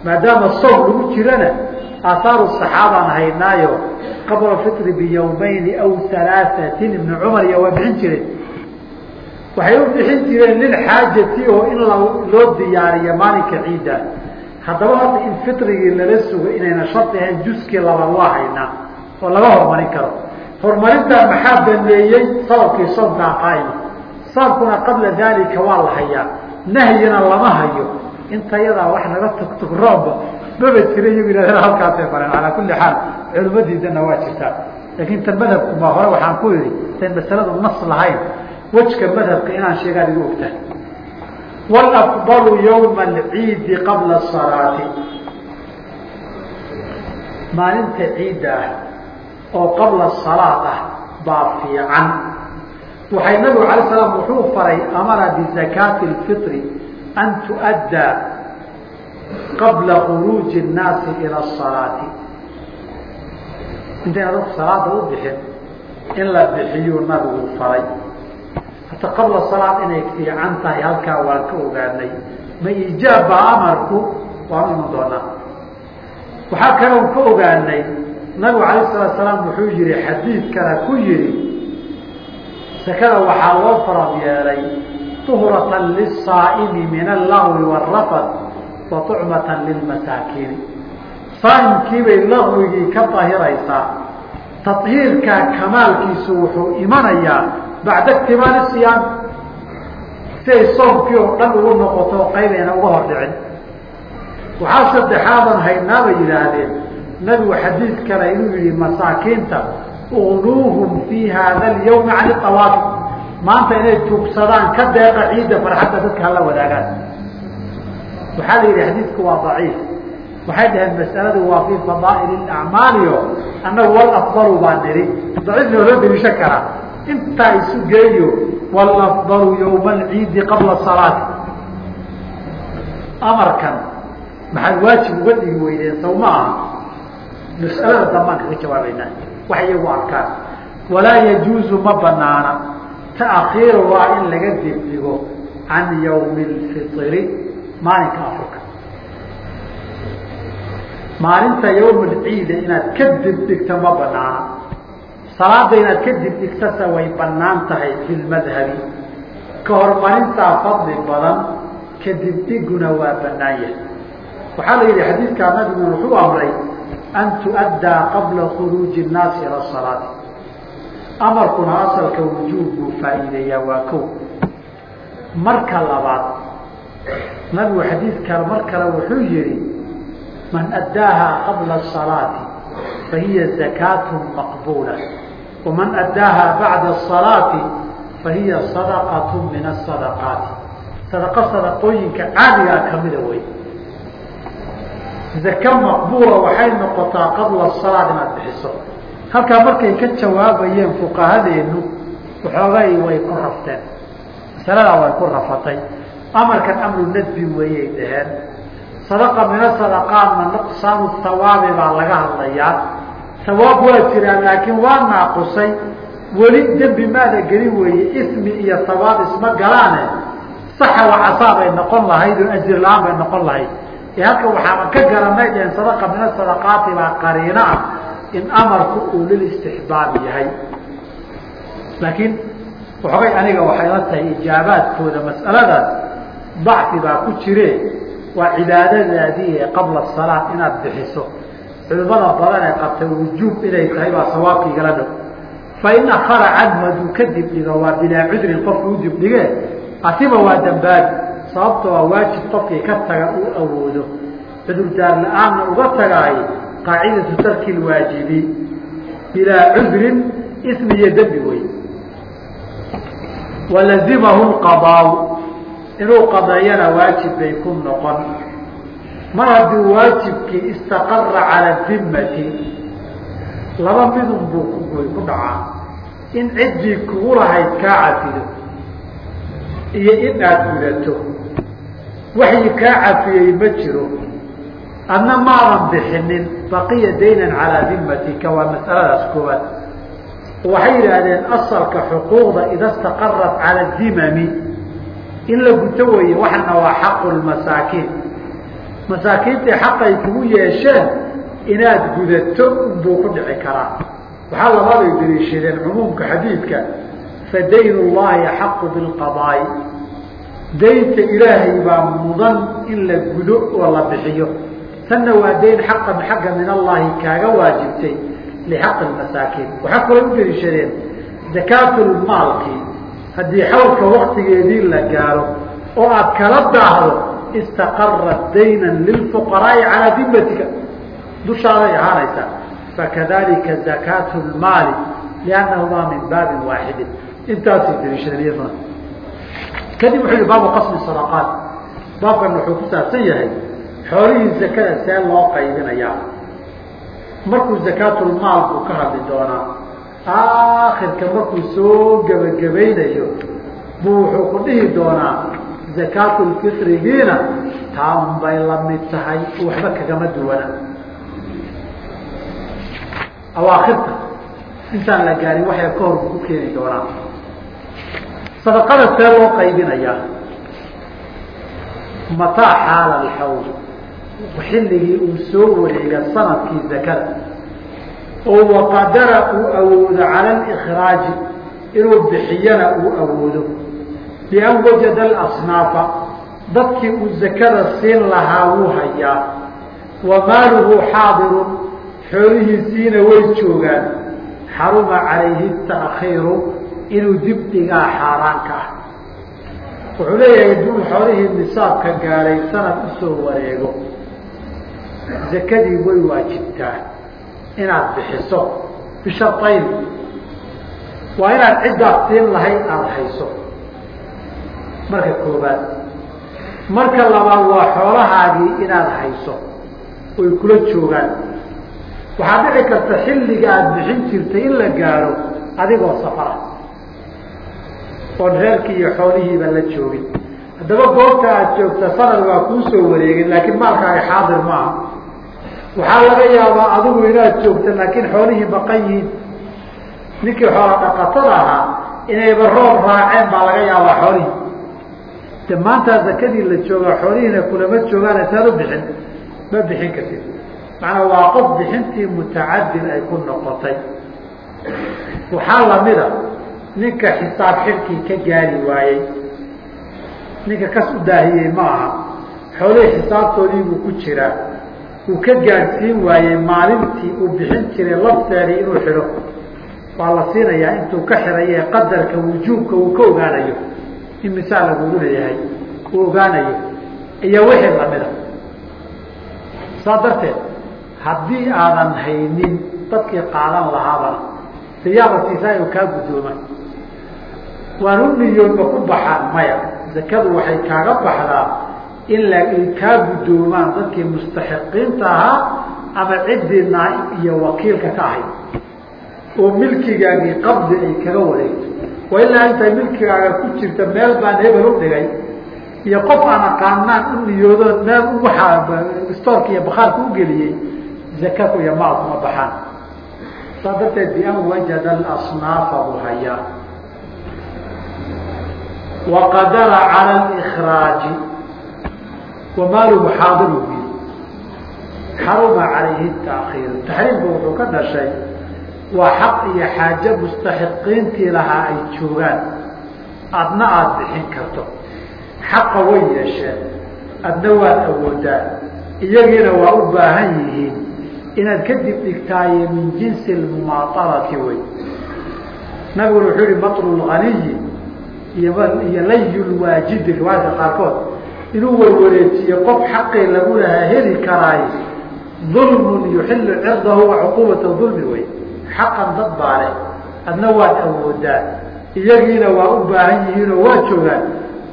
maadaama soom lagu jirana aahaaru saxaabaan haynaayo qabla fitri biyawmayni aw alaaثatin ibni cumar iyo waa bixin jireen waxay u bixin jireen lilxaajati oo in loo diyaariyo maalinka ciidda. Haddaba hadda in fitrigii lala sugo inayna shardi ahayn juskii labaad waa haynaa oo laga horumarin karo. Horumarintaa maxaa baneeyey sababkii soomkaa qaa'ima sababkuna qabla daalika waa la hayaa. Nahyina lama hayo. Inta yadaa wax naga tugtugroonba maba jira iyagu yidhahdeen halkaasay mareen calaa kulli xaal culimadiidana waa jirtaa. Laakiin tan madhabku ma hore waxaan ku yidhi intayn masaladu nas lahayn. Wejka madhabka inaan sheegaan igu ogtahay. Wlafdalu yowma alciidi qabla asalaati maalinta ciidda ah oo qabla salaad ah baa fiican. Waxay nabigu alay slam wuxuu faray amara bizakaati lfitri an tu'addaa qabla khuruuji nnaasi ila asalaati intayna dadku salaada u bixin in la bixiyuu nabigu faray. Hata qabla salaad inay fiican tahay halkaa waan ka ogaanay. Ma iijaab baa amarku? Waanu iman doonaa. Waxaa kaloon ka ogaanay nabigu alayh salaatu salaam wuxuu yihi xadiidkana ku yihi sakada waxaa loo farad yeelay tuhratan lisaa'imi min allahwi wاrafad wa tucmatan lilmasaakiini saa'imkiibay lahwigii ka dahiraysaa tahiirkaa kamaalkiisu wuxuu imanayaa bacda iktimaali siyaam. Si ay soomkii oo dhan ugu noqoto qaybeyna uga hor dhicin. Waxaa saddexaadan haynaa bay yidhaahdeen nabigu xadiid kale inuu yihi masaakiinta ugnuuhum fii haada alyawmi can iawaafi maanta inay tugsadaan ka deeqa ciidda farxadda dadka hala wadaagaan. Waxaa la yidhi xadiidku waa daciif. Waxay dhaheen masaladu waa fii fadaa'il acmaaliyo annagu wal afdalu baa niri daciifna loo deliishan karaa. Intaa isu geeyo wlafdalu yowma alciidi qabla salaati. Amarkan maxaad waajib uga dhigi weydeen saw aha mas'alada dambaan kaga jawaabaynaa. Wax iyagu arkaan walaa yajuuzu ma banaana taakhiiruhaa in laga dibdhigo can yawmi lfitri maalinka afurka maalinta yawm alciida inaad ka dibdhigto ma banaana salaada inaad ka dibdhigtasa way bannaan tahay fi ka horumarintaa fadli badan ka dibdhiguna waa banaan yahay. Waxaa la yidhi xadiidkaa nabigu wuxuu amray an tu'addaa qabla khuruuji nnaasi ila salaati amarkuna asalka wujuub buu faa'iideeyaa waa kow marka labaad nabigu xadiidkan mar kale wuxuu yihi man addaaha qabla salaati fahiya zakaatu maqbuula waman addaaha bacda asalaati fahiya sadaqatu min asadaqaati sadaqa sadaqooyinka caadigaa kamida wey zake maqbuula waxay noqotaa qabla salaad inaad bixiso. Halkaa markay ka jawaabayeen fuqahadeenu waxoogay way ku rafteen. Masaladaa way ku rafatay. Amarkan amru nadbi weeyay dhaheen. Sadaqa mina sadaqaadna nuqsaanu hawaabi baa laga hadlayaa. Hawaab waa jiraan laakiin waa naaqusay. Weli dembi maada gelin weeye ismi iyo hawaab isma galaane. Saxa wacasaa bay noqon lahayd oo ajir la'aan bay noqon lahayd halka waxaaban ka garanay dhaheen sadaqa mina sadaqaati baa qariino ah in amarku uu lilistixbaab yahay. Laakiin waxoogay aniga waxay la tahay ijaabaadkooda mas'aladaas dacfi baa ku jire waa cibaadadaadii ee qabla salaa inaad bixiso. Culimmada badan ee qabtay wujuub inay tahay baa sawaabkiigala dhow fain akara canhu hadduu ka dibdhigo waa bilaa cudrin qofku u dibdhige asiba waa dambaabi sababto waa waajib qofkii ka taga uu awoodo. Cudurdaar la'aanna uga tagaay qaacidatu tarki lwaajibi bilaa cudrin ismi iyo dembi wey walazimahu lqadaau inuu qadeeyana waajib bay ku noqon. Mar haddii waajibkii istaqara cala dimmati laba midun buu ku dhacaa. In ciddii kugu lahayd kaa cafido iyo in aad gudato waxyi kaa cafiyey ma jiro. Adna maadan bixinin baqiya daynan calaa dimmatika waa mas'aladaas koowaad. Waxay yidhaahdeen asalka xuquuqda ida istaqarat cala dimami. In la guto weeye waxana waa xaqu lmasaakiin masaakiintai xaqay kugu yeesheen inaad gudato unbuu ku dhici karaa. Waxaa labaaday daliishadeen cumuumka xadiidka fa dayn llahi axaqu bilqadaa'i daynta ilaahay baa mudan in la gudo oo la bixiyo. Tanna waa dayn xaqan xagga min allahi kaaga waajibtay lixaqi masaakiin. Waxaa kaloo u daliishadeen haddii xawlka waktigeedii la gaaro oo aad kala daahdo istaqarat daynan lilfuqaraai calaa dimatika dushaaday ahaanaysaa fakadalika zakaatu liannahumaa min baabin waaxidin intaasay daliishadeen iyaduna kadib wuxuu yihi baabu qasmi sadaqaat. Baabkan wuxuu ku saabsan yahay xoolihii zakada see loo qaybinayaa. Markuu zakaatulmaal buu ka hadli doonaa. Aakhirka markuu soo gebagabaynayo buu wuxuu ku dhihi doonaa zakaatulfitrigiina taan bay la mid tahay waxba kagama duwana awaakhirta intaan la gaarin waxay ka hor buu ku keeni doonaa sadaqada see loo qaybinayaa mataa xaala alxawl xilligii uu soo wareega sannadkii zakada oo waqadara uu awoodo cala alikraaji inuu bixiyana uu awoodo. Bian wajada alasnaafa dadkii uu zakada siin lahaa wuu hayaa. Wa maaluhu xaadirun xoolihiisiina way joogaan. Xaruma calayhi taakhiiru inuu dib dhigaa xaaraanka ah. Wuxuu leeyahay duu xoolihii nisaabka gaaray sanad u soo wareego zakadii way waajibtaa inaad bixiso bishartayn waa inaad ciddaad siin lahayd aada hayso. Marka koobaad marka labaad waa xoolahaagii inaad hayso oy kula joogaan. Waxaa dhici karta xilliga aada bixin jirtay in la gaaro adigoo safara oon reerkii iyo xoolihiiba la joogin. Haddaba goobta aada joogta sanad waa kuu soo wareegin laakiin maalkaaga xaadir maaha waxaa laga yaabaa adigu inaad joogta laakiin xoolihii baqan yihiin. Ninkii xoola dhaqatada ahaa inayba roob raaceen baa laga yaabaa xoolihii. De maantaa zakadii la joogaa xoolihiina kulama joogaan saad u bixin ma bixin kartid. Macnaa waa qof bixintii mutacadil ay ku noqotay. Waxaa lamida ninka xisaab xidhkii ka gaari waayey ninka kas u daahiyey ma aha. Xoolihii xisaabtoodii buu ku jiraa. Uu ka gaadhsiin waayey maalintii uu bixin jiray lafteedii inuu xidho. Waa la siinayaa intuu ka xidhaye qadarka wujuubka uu ka ogaanayo. In misaal lagugu leeyahay uu ogaanayo iyo wixii lamida saa darteed haddii aadan haynin dadkii qaadan lahaabana siyaaba siisaa u kaa guddooma waan u niyoodma ku baxaan maya. Zakadu waxay kaaga baxdaa in kaa guddoomaan dadkii mustaxiqiinta ahaa ama ciddii naaib iyo wakiilka ka ahayd. Oo milkigaagii qabdi ay kaga wareegto waa ilaa intay milkigaaga ku jirta meel baan hebel u dhigay iyo qof aan aqaanaan u niyoodoon meel waaa stoorka iyo bakaarka u geliyey zakaku iyo maal kuma baxaan. Saa darteed bian wajada alasnaafa buu hayaa waqadara cala alikraaji wamaaluhu xaadiru bi xaruma calayhi taakhiiru taxriimka wuxuu ka dhashay waa xaq iyo xaaje mustaxiqiintii lahaa ay joogaan. Adna aada bixin karto. Xaqa way yeesheen. Adna waad awoodaa. Iyagiina waa u baahan yihiin inaad kadib dhigtaaye min jinsi lmumaaarati wey nabiguna wuxuu yihi matlu lganiyi iyo layu lwaajidi riwaayadka qaarkood. Inuu warwareejiyo qof xaqii lagu lahaa heli karaay dulmun yuxilu cirdahu wa cuquubata dulmi wey. Xaqan dad baale adna waad awoodaa. Iyagiina waa u baahan yihiinoo waa joogaan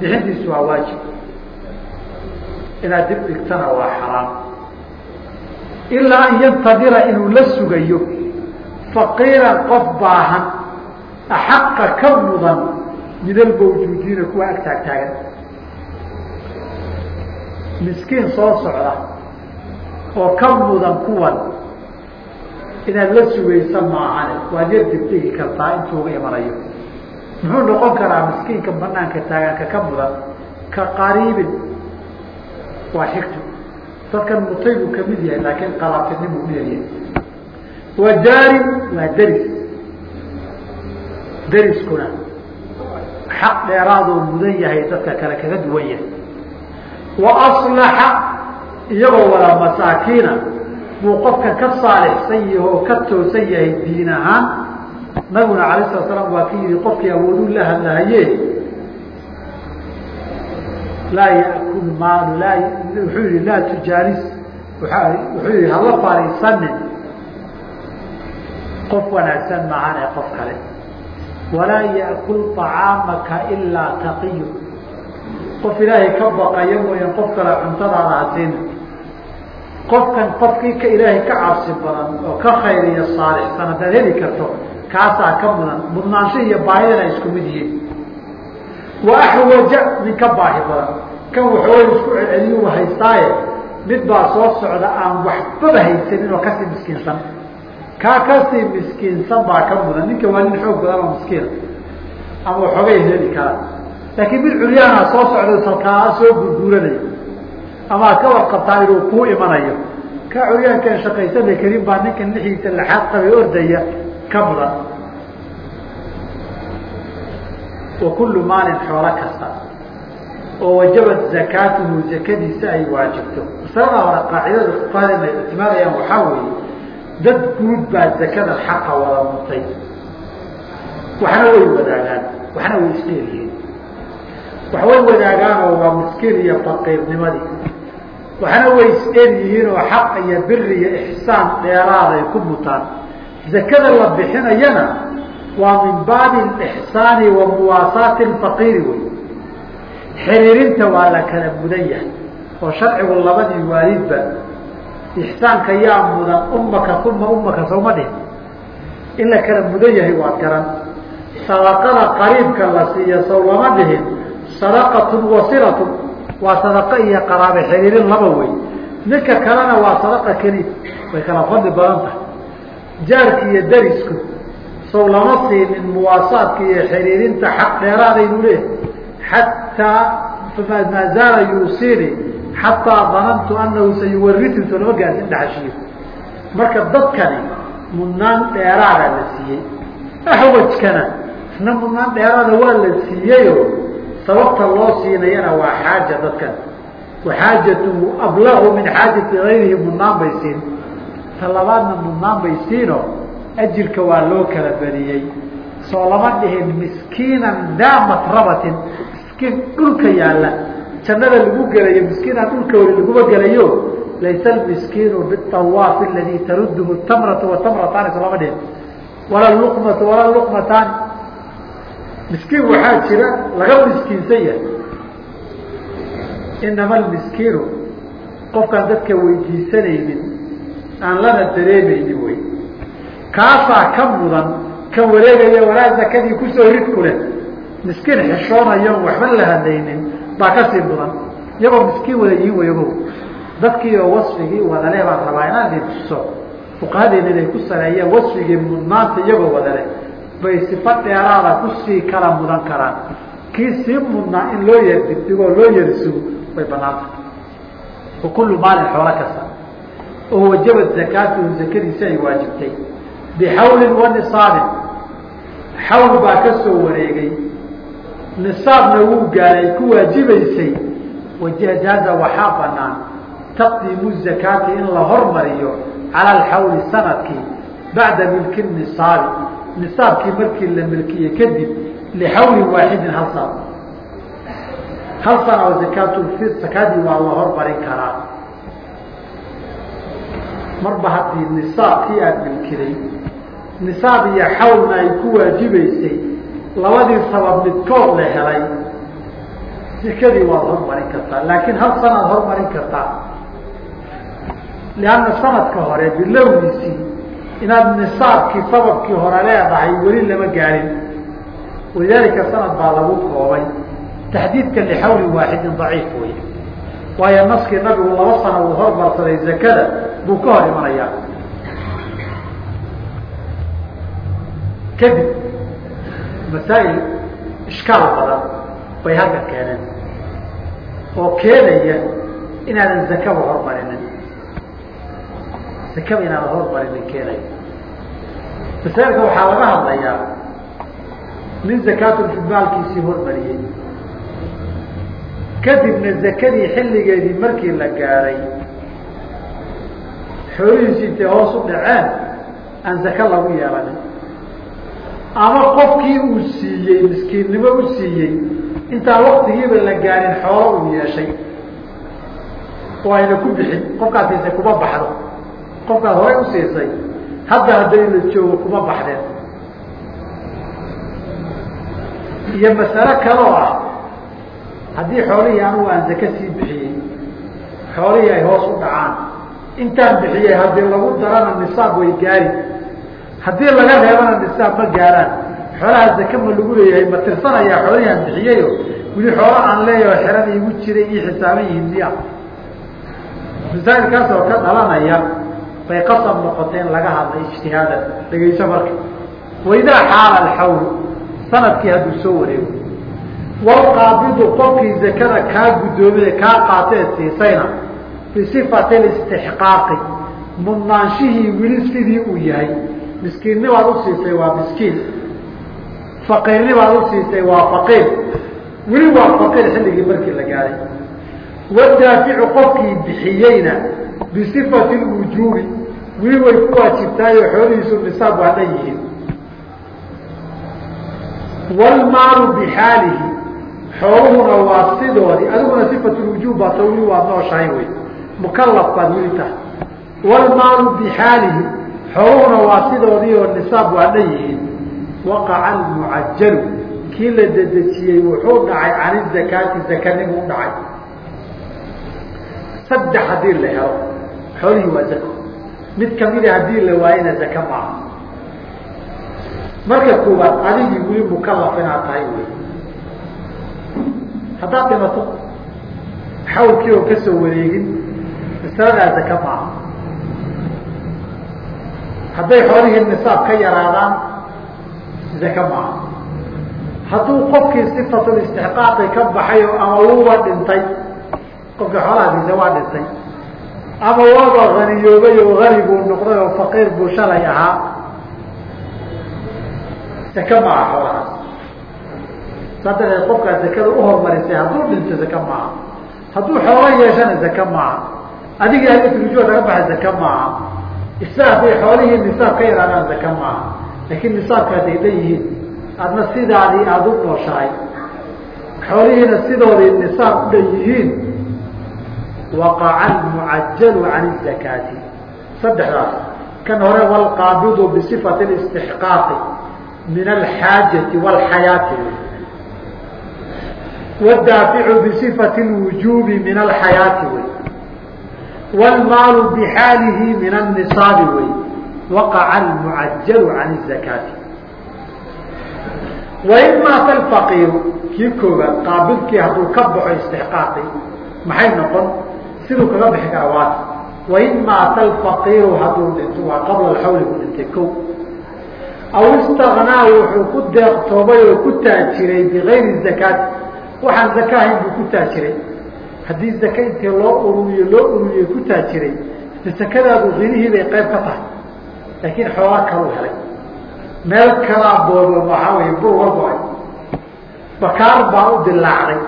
bixintiisu waa waajib. Inaad dib dhigtana waa xaraam. Ilaa an yantadira inuu la sugayo faqiiran qof baahan axaqa ka mudan min almawjuudiina kuwa ag taagtaagan miskiin soo socda oo ka mudan kuwan inaad la sugaysa maahane. Waad yar dibdegi kartaa intuu uga imanayo muxuu noqon karaa miskiinka banaanka taaganka ka mudan? Ka qariibin. Waa xigto dadkan mutay buu ka mid yahay laakiin qalabtinimuu dheeryahay wa daarin waa deris deriskuna xaq dheeraaduu mudan yahay dadka kale kaga duwan yahay. Wa aslaxa iyagoo wada masaakiina buu qofkan ka saalixsan yahay oo ka toosan yahay diin ahaan. Nabiguna alay sala slam waa ka yihi qofkii awooduu la hadlahaye laa yakul maal laa wuxuu yihi laa tujaalis wuxuu yihi hala fariisanin qof wanaagsan maahan qof kale walaa yakul طacaamaka ilaa taqiyu. Qof ilaahay ka baqaya mooyaan qof kale cuntadaada hasin qofkan qofkii ka ilaahay ka cabsi badan oo ka khayriya saalixsan haddaad heli karto kaasaa ka mudan. Mudnaansho iyo baahidana isku mid yihiin. Wa axwaja nin ka baahi badan. Kan waxoogay isku celceliyuu haystaaye mid baa soo socda aan waxbaba haysanin oo ka sii miskiinsan kaa ka sii miskiinsan baa ka mudan ninka waa nin xoog badan oo miskiina ama waxoogay heli kara laakiin mid curyaana soo socda salkaa soo gurguuranaya ama ad ka warqabtaan inuu kuu imanayo. Kaa curyaankaan shaqaysana karin baa ninkan lixiisa laxaad qabay ordaya ka mudan. Wa kullu maalin xoolo kasta. Oo wajabat zakaatuhu zakadiisa ay waajibto. Masalada hore qaacidada fuqahada ay ictimaadayaan waxaa weeye dad guud baa zakada xaqa wada mutay waxna way wadaagaan waxna way wax way wadaagaanoo waa miskiin iyo faqiirnimadii. Waxna way isdheel yihiin oo xaq iyo biri iyo ixsaan dheeraada ay ku mutaan. Zakada la bixinayana waa min baabi ixsaani wa muwaasaati faqiiri wey. Xiriirinta waa la kala mudan yahay oo sharcigu labadii waalidba ixsaanka yaa mudan ummaka uma ummaka sawma dhihin in la kala mudan yahay waad garan. Sadaqada qariibka la siiya saw dhihin sadaqatun wasilatun waa sadaqo iyo qaraabe xiriirin laba wey ninka kalena waa sadaqa keliya way kala fadli badan tahay. Jaarki iyo darisku saw siinin muwaasaadka iyo xiriirinta xaq dheeraadaynu leehay xataa maa zaala yuusini xataa danantu anahu sayuwaritu so lama gaarsin dhaxashiyo marka dadkani mudnaan dheeraada la siiyey. Axwajkana isna mudnaan dheeraada waa la siiyeyo. Sababta loo siinayana waa xaaja dadkan. Waxaajatuhu ablagu min xaajati gayrihi mudnaan bay siin. Ta mudnaan bay siino ajirka waa loo kala badiyey. Soo lama dhihin miskiinan daa matrabatin miskiin dhulka yaalla jannada lagu gelayo miskiinaan dhulka weli laguma gelayo. Laysa almiskiinu biawaafi aladii taruduhu tamratu watamrataani soo lama dhihin. Wala luqmatu wala luqmataani miskiin waxaa jira laga miskiinsan yahay. Inama almiskiinu qofkaan dadka weydiisanaynin aan lana dareemaynin wey. Kaasaa ka mudan kan wareegaya walaa zakadii ku soo rid leh. Miskiin xishoonayo waxba la hadlaynin baa ka sii mudan iyagoo miskiin wada yihiin waygo dadkii oo wasfigii wadale baan rabaa inaan idin tuso fuqahadeena inay ku saleeyeen wasfigii mudnaanta iyagoo wadale bay sifa dheeraada ku sii kala mudan karaan. Kii sii mudnaa in loo yardigdigoo loo yarsugo way banaanta wa kullu maalin xoolo kasta. Oo wajabat zakaatuhu zakadiisi ay waajibtay. Bixawlin wa nisaabin xawl baa ka soo wareegay nisaabna wuu gaaray ku waajibaysay wajahjaaza waxaa banaan taqdiimu zakaati in la hormariyo cala alxawli sannadkii bacda milki nisaabi. Nisaabkii markii la milkiye kadib lixawlin waaxidin hal sana hal sana oo zakaatulfir zakaadii waa la hormarin karaa. Marba haddii nisaabkii aada milkiday nisaab iyo xawlna ay ku waajibaysay labadii sabab midkood la helay zakadii waad hormarin kartaa. Laakiin hal sanaad hormarin kartaa. Lianna sanadka hore bilowgiisii inaad nisaabkii sababkii hore leedahay weli lama gaarin. Walidaalika sanad baa lagu koobay. Taxdiidka lixawlin waaxidin daciif wey waayo naskii nabigu laba sana uu hormarsaday zakada buu ka hor imanayaa. Kadib masaa'il ishkaal badan bay halka keeneen oo keenaya inaadan zakaba hormarinin. Zakaba inaadan hormarinin keenaya masailka waxaa laga hadlayaa nin zakaatulfimaalkiisii hormariyey. Kadibna zakadii xilligeedii markii la gaadhay xoolihiisi intay hoos u dhaceen aan zaka lagu yeelanin ama qofkii uu siiyey miskiinnimo u siiyey intaan waktigiiba la gaarin xoolo uu yeeshay. Oo ayna ku bixin qofkaas siisay kuma baxdo. Qofkaad horay u siisay hadda hadday joogo kuma baxdeen. Iyo masalo kaloo ah haddii xoolihii anugu aan zaka sii bixiyey xoolihii ay hoos u dhacaan intaan bixiyey haddii lagu darana nisaab way gaari haddii laga reebana nisaab ma gaaraan xoolaha zake ma lagu leeyahay ma tirsanayaa xoolihii aan bixiyeyo weli xoolo aan leeyaho xerada igu jiray ii xisaaban yihiin miya masaa'ilkaas oo ka dhalanaya bay qasab noqotay in laga hadla ijtihaadan dhegayso marka. Waidaa xaala alxawlu sannadkii hadduu soo wareego. Walqaabidu qofkii zakada kaa guddoomiye kaa qaatee siisayna bisifati listixqaaqi mudnaanshihii weli sidii uu yahay miskiinnibaad u siisay waa miskiin. Faqiirnibaad u siisay waa faqiir. Weli waa faqiir xilligii markii la gaaday wadaaficu qofkii bixiyeyna bisifati lwujuubi. Weli way ku waajibtaayo xoolihiisu nisaab waa dhan yihiin. Wlmaalu bixaalihi. Xooluhuna waa sidoodii. Adiguna sifatulwujuub baa ta weli waad nooshahay wey. Mukalaf baad weli tahay. Wlmaalu bixaalihi xooluhuna waa sidoodii oo nisaab waa dhan yihiin. Waqaca almucajalu kii la dedejiyey wuxuu dhacay can izakaati zakanimu u dhacay. Saddex haddii la helo xoolihii waa zako. Mid kamida haddii la waayena zaka maaha marka koowaad adigii weli mukalaf inaad tahay wey haddaad dhimato xawlkii oo ka soo wareegin masaladaa zaka maaha hadday xoolihii nisaab ka yaraadaan zaka maaha hadduu qofkii sifatul istixqaaqi ka baxay oo ama wuuba dhintay qofkii xoolahaadiisa waa dhintay ama waaba haniyoobay oo hani buu noqday oo faqiir buu shalay ahaa zaka maaha xoolahaas? Saa darteed qofkaa zakada uhormarisay hadduu dhinto zaka maaha hadduu xoolo yeeshana zaka maaha adigii alutrujuwa laga baxa zaka maaha isaab bay xoolihii nisaab ka yaraadaan zaka maaha. Laakiin nisaabka hadday leeyihiin adna sidaadii aada u nooshahay. Xoolihiina sidoodii nisaab u dhan yihiin waqaca almucajalu can izakaati saddexdaas kan hore waalqaabidu bisifati listixqaaqi min alxaajati waalxayaati waddaaficu bisifati lwujuubi min alxayaati wlmaalu bxaalihi min anisaabi wey waqaca almucajalu can zakaati wain maata alfaqiiru kii koobaad qaabilkii hadduu ka baxo istixqaaqi maxay noqon siduu kaga bixi kara waat wain maata alfaqiiru hadduu dhinto waa qabla alxawli ku dhintay ko aw istagnaa wuxuu ku deeqtoobay oo ku taajiray bigayri zakaati waxaan zaka ahayn buu ku taajiray haddii zaka intii loo ururiyo loo ururiyo ku taajiray sakadaadu qinihii bay qayb ka tahay. Laakiin xoola kaluu helay. Meel kalaa boobo waxaa wey bur wargo-ay bakaar baa u dilaacday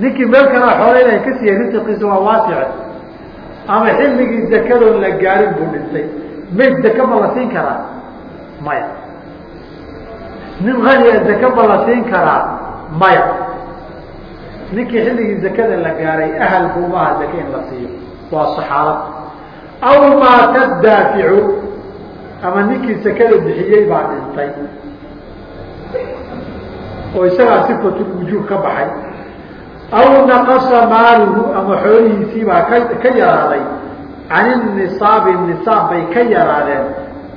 ninkii meel kalaa xoola ilahay ka siiyay risiqiisa waa waasice. Ama xilligii zakadoon la gaarin buu dhintay mayd zaka ma la siin karaa? Maya. Nin haniya zaka ma la siin karaa? Maya ninkii xilligii zakada la gaaray ahal buumaha zaka in la siiyo. Waa saxaalad aw maata daaficu ama ninkii sakada bixiyey baa dhintay. Oo isagaa sifatulwujuub ka baxay. Aw naqasa maaluhu ama xoolihiisii baa ka yaraaday. Can inisaabi nisaab bay ka yaraadeen.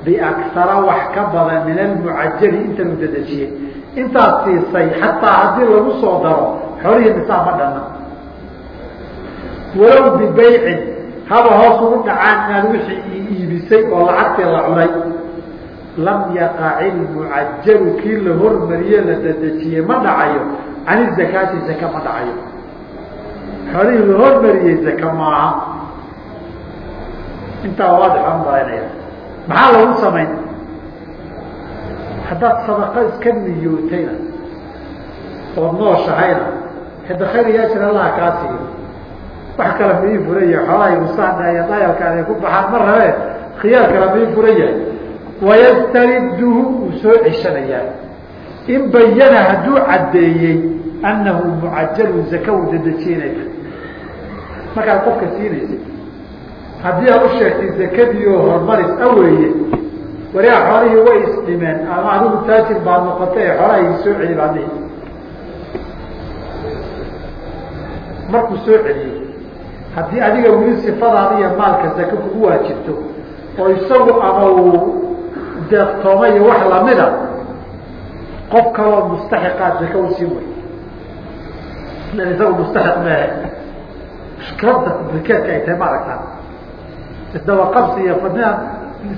Biaktara wax ka badan min almucajali inta lu dadejiyey intaas siisay xataa haddii lagu soo daro xoolihii nisaab ma dhanna. Walow bibaycin haba hoos ugu dhacaan inaad wixii iibisay oo lacagtii la cunay. Lam yaqaci ilmucajalu kii la hormariye la dadejiyey ma dhacayo. Can izakaati zaka ma dhacayo. Xoolihii la hormariyey zaka maaha. Intaa waadix aan malaynaya maxaa lagu samayn? Haddaad sadaqo iska niyootayna ood nooshahayna hada khayr iyo ajir allaha kaa siiyo wax kale ma furan yahay xoolahay mustaxda iyo dayalkaan ay ku baxaan ma rabee? Khiyaar kale ma ii furan yahay wayastariduhu uu soo ceshanayaa. In bayana hadduu caddeeyey annahu mucajalun zaka uu dadejinaya markaad qofka siinaysa haddii aad u sheegtay zakadii oo horumaris aweeye wariyaa xoolihii way isdhimeen ama adigu taajir baad noqotay xoolaha ii soo celi baad dhihi markuu soo celiyo haddii adiga weli sifadaada iyo maalka zaka kugu waajibto oo isagu ama uu deeqtooma iyo wax lamida qof kaloo mustaxiqaad zaka u siin way isagu mustaxiq mehe mushkilada complikeedka ay tahay ma aragtaa iyo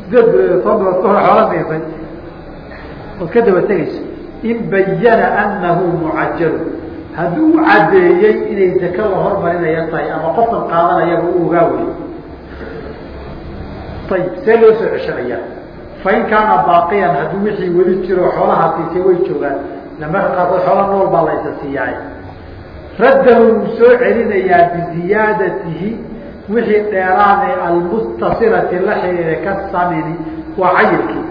bilood toban bilood ka hor xoola siisay ood ka daba tegayso in bayana anahu mucajalu hadduu caddeeyey inay zaka la hormarinaya tahay ama qofkan qaadanayaba u ogaa wey ayib see loo soo ceshanayaa fain kaana baaqiyan hadduu wixii weli jiro xoolaha siisay way joogaan. Lamarka qaarkood xoola nool baa laysa siiyaay raddahu wuu soo celinayaa biziyaadatihi wixii dheeraadee almustasilati la xidhiiday ka samini waa cayilkii.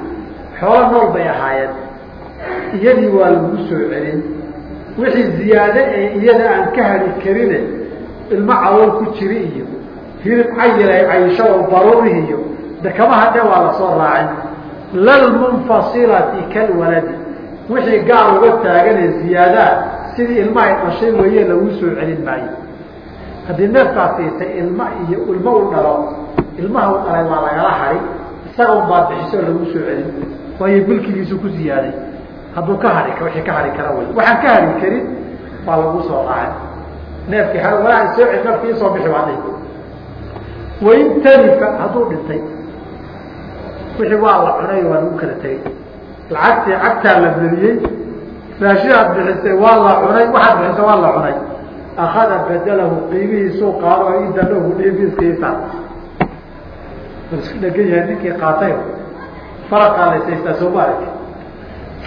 Xoolo nool bay ahaayeen. Iyadii waa lagu soo celin wixii ziyaade ee iyada aan ka hari karine ilmo cawool ku jiri iyo hilib cayil ay cayisho oo baruurihi iyo dakamaha dhe waa la soo raacin. Lalmunfasilati kalwaladi wixii gaar uga taaganee ziyaadaa sidii ilmahay dhashay weeye lagu soo celin maayo. Haddii neefkaa siisay ilma iyo ilmo u dhalo ilmaha u dhalay waa lagala hari isaga un baad bixiso lagu soo celin. Waayo milkigiisu ku ziyaaday hadduu ka hari wixii ka hari kara wey waxaan ka hari karin baa lagu soo raacay neefkii walaa soo celi neefkii isoo bixi baa dhihi wain tarifa hadduu dhintay. Wixii waa la cunay waa lagu kala tegey lacagtii cagtaa la beriyey raashidaad bixisay waa la cunay waxaad bixisay waa la cunay. Akada bedelahu qiimihiisuu qaado oo idalohu dhiibiskiisa isku dhegan yahay ninkii qaatay. Faraqaa laysaystaa sooma arag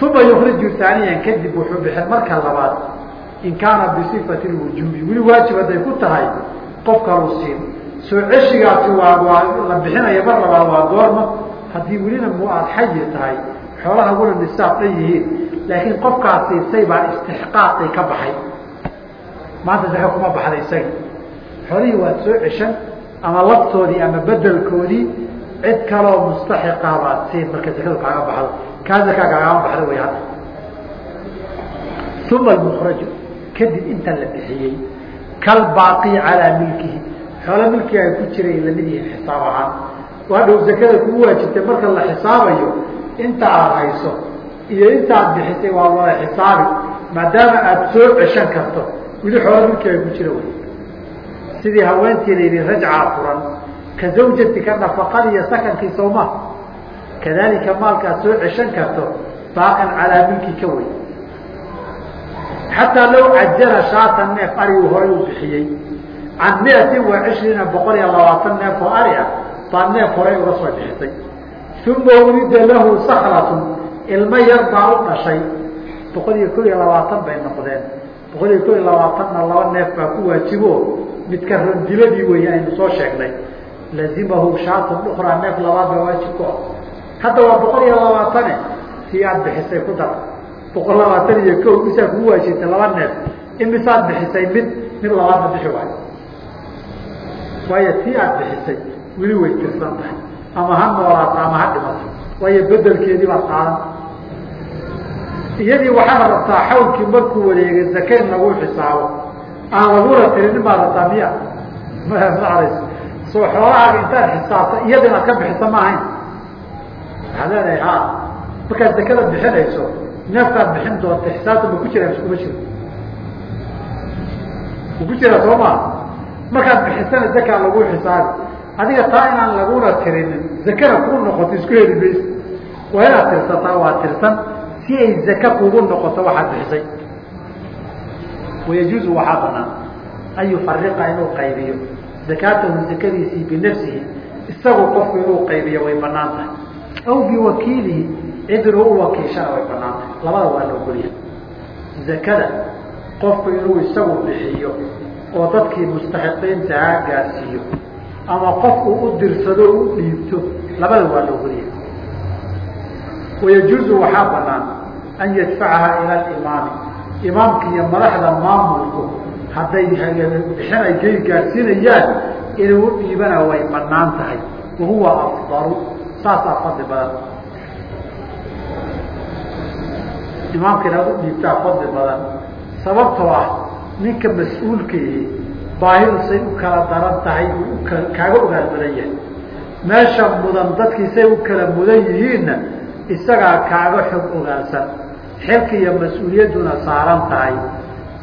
uma yukriju taaniyan kadib wuxuu bixin marka labaad in kaana bisifati lwujuubi weli waajib hadday ku tahay qof kalu siin. Soo ceshigaasi waa waa la bixinaya mar labaad waa goorma. Haddii welina mu aad xayi tahay xoolaha wala nisaab dhan yihiin laakiin qofkaas siisay baa istixqaaqii ka baxay. Maanta zaka kuma baxda isaga. Xoolihii waad soo ceshan ama laftoodii ama bedelkoodii cid kaloo mustaxiqa baad siin marka zakadu kaaga baxdo kaa zakaa kaagama baxda way hadda. Uma almukraju kadib inta la bixiyey kalbaaqi calaa milkihi. Xoolo milkiga ay ku jiray la mid yihiin xisaab ahaan. Waa dhow zakada kugu waajibtay marka la xisaabayo inta aad hayso iyo intaad bixisay waa wada xisaabi maadaama aada soo ceshan karto. Weli xoolo milkiga ay ku jira wey sidii haweentii la yidhi rajcaa furan ka zawjatika nafaqada iyo sakankii sowma kadalika maalka soo ceshan karto baaqan calaa milki ka wey xataa low cajala shaatan neef arigu horay uu bixiyey can miatin wa cishriina boqol iyo labaatan neef oo ari ah baa neef horay uga soo bixisay. Uma wulida lahu sakratun ilmo yar baa u dhashay. Boqol iyo kol iyo labaatan bay noqdeen. Boqol iyo kol iyo labaatanna laba neef baa ku waajibo. Midka randiladii weeye aynu soo sheegnay. Lazimahu shaatun ukraa neef labaad baa waajib ku ah hadda waa boqol iyo labaatane sii aad bixisay ku dar. Boqol labaatan iyo ko misaa kugu waajibtay laba neef. Imisaad bixisay mid mid labaadna bixi waayo. Waayo tii aad bixisay weli way tirsan tahay. Ama ha noolaato ama ha dhimato waayo bedelkeedii baad qaadan. Iyadii waxaad rabtaa xawlkii markuu wareegay zakayn lagu xisaabo. Aan laguna tirinin baad rabtaa miya maas soo xoolahaaga intaad xisaabta iyada inaad ka bixisa ma ahayn waxaad leedahay ha markaad zakada bixinayso neefkaad bixin doonta xisaabta ma ku jiraa iskuma jiro. Ma ku jiraa soo maa markaad bixisana zakaa lagu xisaabi adiga taa inaan laguna tirinin zakana kuu noqoto isku heli mayso waa inaad tirsataa waa tirsan. Si ay zaka kugu noqoto waxaad bixisay. Wayajuuzu waxaa banaan. An yufariqa inuu qaybiyo. Zakaatahu zakadiisii binafsihi isagu qofku inuu qaybiyo way bannaan tahay aw biwakiilihi cid inuu u wakiishana way bannaan tahay labada waa la ogolyahay zakada qofku inuu isagu bixiyo oo dadkii mustaxiqiintahaa gaarsiiyo ama qofku u dirsado u dhiibto labada waa la ogolyahay wayajuuzu waxaa banaan an yadfacaha ila alimaami imaamka iyo madaxda maamulku hadday bixin ay gey gaadsiinayaan inuu u dhiibana way bannaan tahay wahuwa afdalu saasaa fadli badan. Imaamka inaad u dhiibtaa fadli badan. Sababtoo ah ninka mas'uulkaihi baahidu say u kala daran tahay uka kaaga ogaal badan yahay. Meesha mudan dadkii say u kala mudan yihiinna isagaa kaaga xog ogaalsan. Xilka iyo mas'uuliyadduna saaran tahay.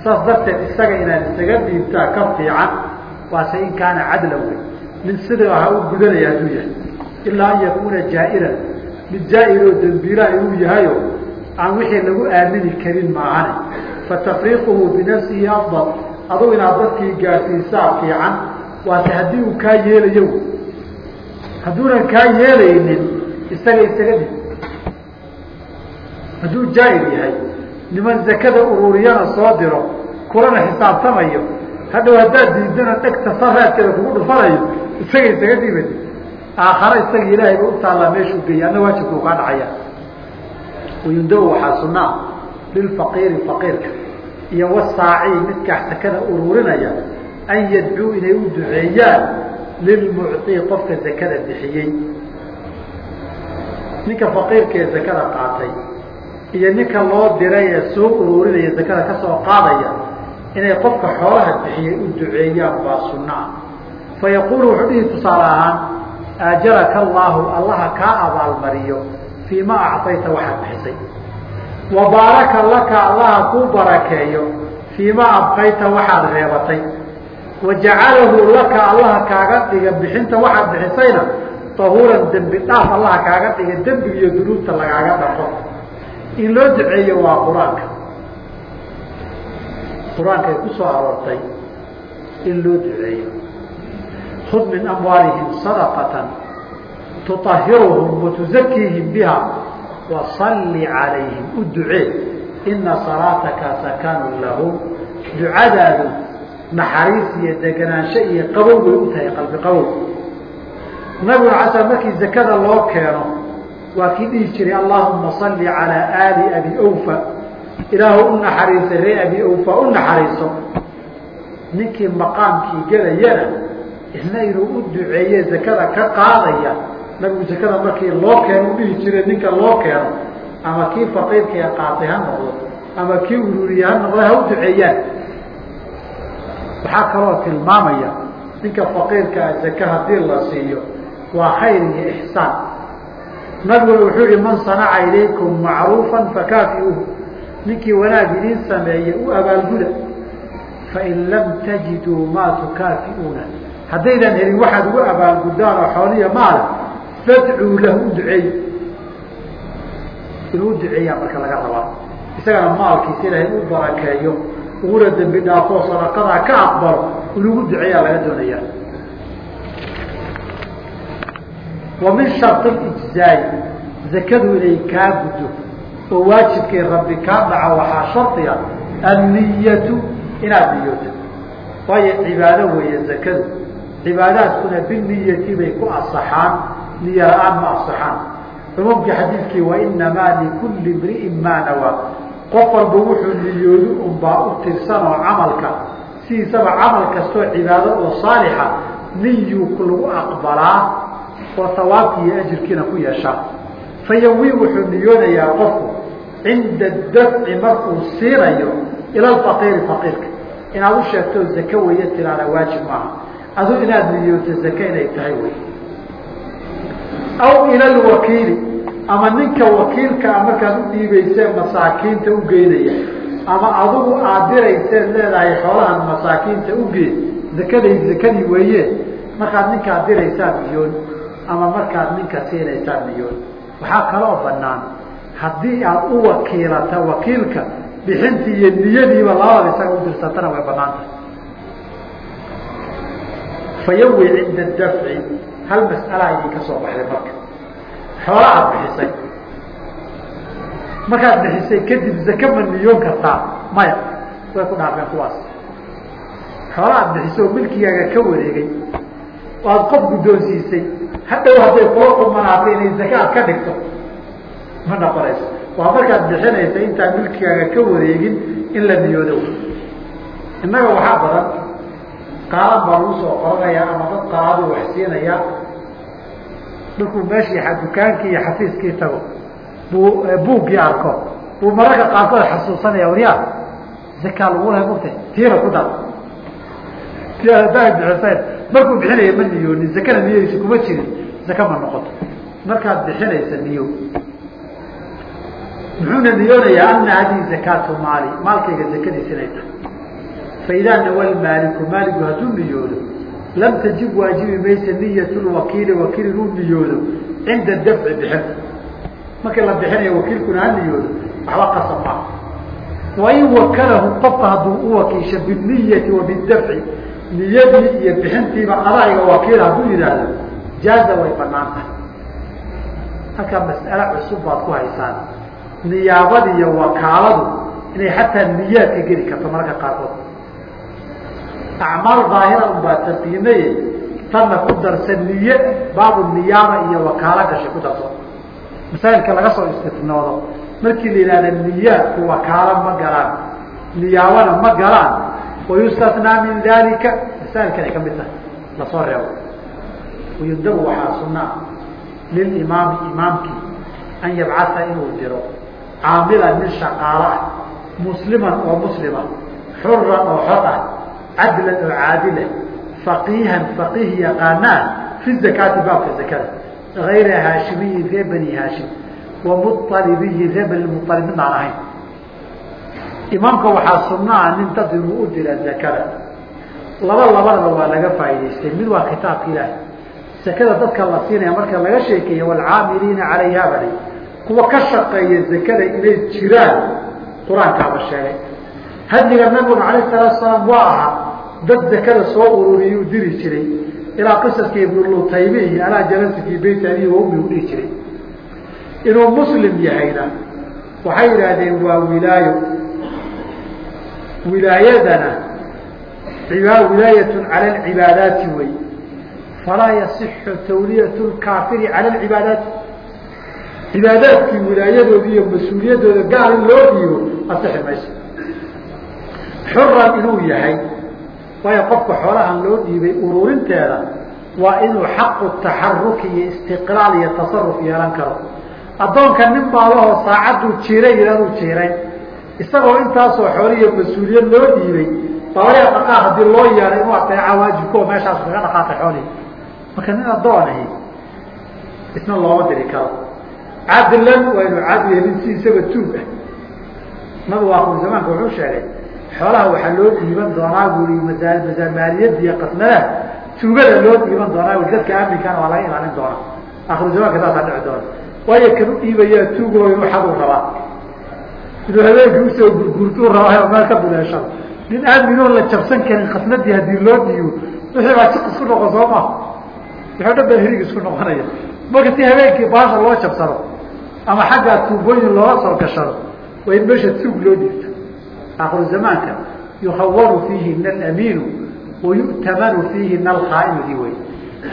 Saas darteed isaga inaad isaga dhiibtaa ka fiican waase in kaana cadlan wey mid sida aha u gudanaya hadduu yahay ilaa an yakuuna jaa'iran mid jaa'iroo dembiilaha inuu yahayo aan wixii lagu aamini karin maahane. Fatafriiquhu binafsihi afdal adugu inaad dadkii gaadhsiisaa fiican waase haddii uu kaa yeelayo. Hadduunan kaa yeelaynin isaga isaga dhib. Hadduu jaa'ir yahay niman zakada ururiyana soo diro kulana xisaabtamayo hadhow haddaad diidana dhegta saraadkeeda kugu dhufanayo isaga isaga dhiibay aakhare isaga ilaahay ba u taallaa meeshuu geeyay adna waajibka u kaa dhacaya. Wayundabu waxaa sunaa lilfaqiiri faqiirka iyo wasaaci midkaa sakada ururinaya an yadcuu inay u duceeyaan lilmucطii qofka zakada bixiyey. Ninka faqiirka ee zakada qaatay iyo ninka loo diray ee soo ururinaya zakada ka soo qaadaya inay qofka xoolaha bixiyey u duceeyaan baa sunaa fa wuxuu dhihi tusaale ahaan aajaraka allaahu allaha kaa abaalmariyo fii ma acطayta waxaad bixisay wa baaraka laka allaha kuu barakeeyo fii ma abqayta waxaad reebatay wa jacalahu laka allaha kaaga dhiga bixinta waxaad bixisayna tahuuran dembi dhaaf allaha kaaga dhiga dembiga iyo dunuubta lagaaga dhaqo in loo duceeyo waa qur'aanka qur'aanka ay aroortay in loo duceeyo khud min amwaalihim sadaqatan tuطahiruhum watuzakiihim biha wasalli calayhim u ducee ina salaataka sakanu lahum ducadaadu naxariis iyo deganaansho iyo qabow way u tahay qalbi qabow nabigu casal markii zakada loo keeno waa kii dhihi jiray allahuma salli calaa aali abi awfa ilaahu u naxariisa ree abi awfa u naxariiso ninkii maqaamkii gelayana isna inuu u duceeye zakada ka qaadaya nabigu zakada markii loo keeno u jiray ninka loo keeno ama kii faqiirka ee qaatay ha noqdo ama kii ururiye ha noqdo ha u duceeyaan. Waxaa kaloo tilmaamaya ninka faqiirkaa zaka haddii la siiyo waa khayr iyo ixsaan nabiguna wuxuu yihi man sanaca ilaykum macruufa fakaafiuuhu. Ninkii wanaag idiin sameeye u abaalguda fain lam tajiduu maa tukaafiuuna haddaydan helin waxaad ugu abaalgudaan oo xooliya maale fadcuu lahu u inuu u marka laga rabaa. Isagana maalkiisa ilahay u barakeeyo uguna dembi dhaafoo sadaqadaa ka aqbalo inugu duceeyaa laga doonayaa. Wa min sharti ijzaay zakadu inay kaa guddo oo waajibkay rabbi kaa dhaco waxaa shardiga anniyatu inaad niyooto. Waayo cibaado weeye zakadu cibaadaadkuna biniyati bay ku asaxaan niyo la'aan ma asaxaan. Cumuumkii xadiidkii wainamaa likulli imri'in maa nawaa qof walba wuxuu niyoodu unbaa u tirsan oo camalka sidiisaba camal kastoo cibaado oo saalixa niyuu lagu aqbalaa oo sawaabkii iyo ajirkiina ku yeeshaa. Fayawi wuxuu niyoonayaa qofku cinda dafci markuu siinayo ila alfaqiiri faqiirka inaad u sheegto zake weeye tiraada waajib maaha adu inaad niyooto zake inay tahay wey. Aw ila alwakiili ama ninka wakiilkaa markaad u dhiibaysee masaakiinta u geynaya ama adugu aad dirayseed leedahay xoolahan masaakiinta ugee zakaday zakadii weeye markaad ninkaad diraysaad niyoon ama markaad ninka siinaysaad niyoon. Waxaa kaloo banaan haddii aad u wakiilata wakiilka bixintii iyo niyadiiba labada isaga u dirsatana way banaanta fayawi cinda dafci hal mas'alaa idinka soo baxday marka? Xoola aad bixisay. Markaad bixisay kadib zake ma niyoon kartaa? Maya way ku dhaafeen kuwaas. Xoola aad bixisay oo milkigaaga ka wareegay oo aad qof guddoonsiisay hadhow hadday kula qumanaatay inay zake aad ka dhigto ma noqonayso waa markaad bixinaysa intaan milkigaaga ka wareegin in la niyoodo. Innaga waxaa badan qaalan baa lagu soo qoranayaa ama dad qaraadu wax siinayaa markuu meeshii dukaankii iyo xafiiskii tago. Buu buuggii arko. Buu mararka qaarkood xasuusanaya waryaa zakaa lagu lahay mugta tiina ku dar. Ti haddaa bixiseen markuu bixinaya ma niyoonin zakana niyadiisa kuma jirin zaka ma noqoto. Markaad bixinaysa niyo muxuuna niyoonayaa ana haddii zakaatu maali maalkayga zakadiisa inay tahay faidaa nawa maaliku maaliku hadduu niyoodo lam tajib waajibi maysa niyat lwakiili wakiil inuu niyoodo cinda dafci bixinta markii la bixinayo wakiilkuna ha niyoodo waxba qasab maaha wain wakalahu qofka hadduu u wakiisho biniyati wa bidafci niyadii iyo bixintiiba adayga wakiil hadduu yidhaahdo jaaza way bannaan tahay halkaa mas'ale cusub baad ku haysaan niyaabada iyo wakaaladu inay xataa niyaadka geli karto mararka qaarkood acmaal daahira un baa taqiinaye tanna ku darsa niye baabu niyaaba iyo wakaalo gashay ku darso masaa'ilka laga soo istifnoodo. Markii la yidhahda niyaadku wakaalo ma galaan niyaabana ma galaan wayustatnaa min dalika masaailkan ay ka mid tahay. Lasoo reebo. Wayundabu waxaa sunaa lilimaami imaamkii an yabcasa inuu diro caamilan min shaqaalo ah musliman oo muslima xuran oo xor ah cadlan oo caadila faqiihan faqiih yaqaanaa fi zakaati baabka zakada ayra haashimiyin ree bani haashim wa mualibiyin ree bani mualib midaan ahayn imaamka waxaa sunaa nin dad inuu u dira zakada laba labadaba waa laga faa'idaystay mid waa kitaabka ilaahi zakada dadka la siinaya marka laga sheekeeye waalcaamiliina calayha bali kuwa ka shaqeeya zakada inay jiraan qur'aankaaba sheegay hadliga nabiguna alayh salaatu salaam waa ahaa dad zakada soo ururiyay u diri jiray. Ilaa qisaskii ibnulutaymi iyo alaa jalasa fii beyt abihi wa ummi dhihi jiray. Inuu muslim yahayna waxay yidhaahdeen waa wilaayo. Wilaayadana wilaayatun cala alcibaadaati wey. Falaa yasixu tawliyat lkaafiri cala alcibaadaati. Cibaadaadkii wilaayadoodi iyo mas'uuliyadooda gaal in loo dhiibo asixi mayso. Xuran inuu yahay waayo qofka xoolahan loo dhiibay ururinteeda waa inuu xaqu taxaruki iyo istiqlaal iyo tasaruf yeelan karo. Addoonka nin baalahoo saacaduu jiray yidhahduu jiray isagoo intaasoo xoole iyo mas'uuliyad loo dhiibay baalaha dhaqaaq haddii loo yeeray inuu ateeca waajibko meeshaas kaga dhaqaaqay xoolihii marka nin addoonahi isna looma diri karo. Cadlan waa inuu cadli nin si isaga tuug ah. Nabigu aakhiru zamaanka wuxuu sheegay xoolaha waxaa loo dhiiban doonaa buui maaliyada iyo qasnadaha tuugada loo dhiiban doonaa bui dadka aaminkaana waa laga ilaalin doonaa. Aakhiru zamaanka saasaa dhici doona waayo kan u dhiibayaa tuugo inuu xaduu rabaa. Inuu habeenkii u soo gurgurtuu rabaa meel ka duleeshada nin aaminoon la jabsan karin khasnadii haddii loo dhiibo wixii baa jiq isku noqon soo maha o dhan baa hirig isku noqonaya. Marka si habeenkii baasha loo jabsado ama xaggaa tuubooyin looga soo gashado waa in meesha tuug loo dhiibto aakhiru zamaanka yukhawanu fiihina alamiinu wayu'tamanu fiihina alkhaa'inudii wey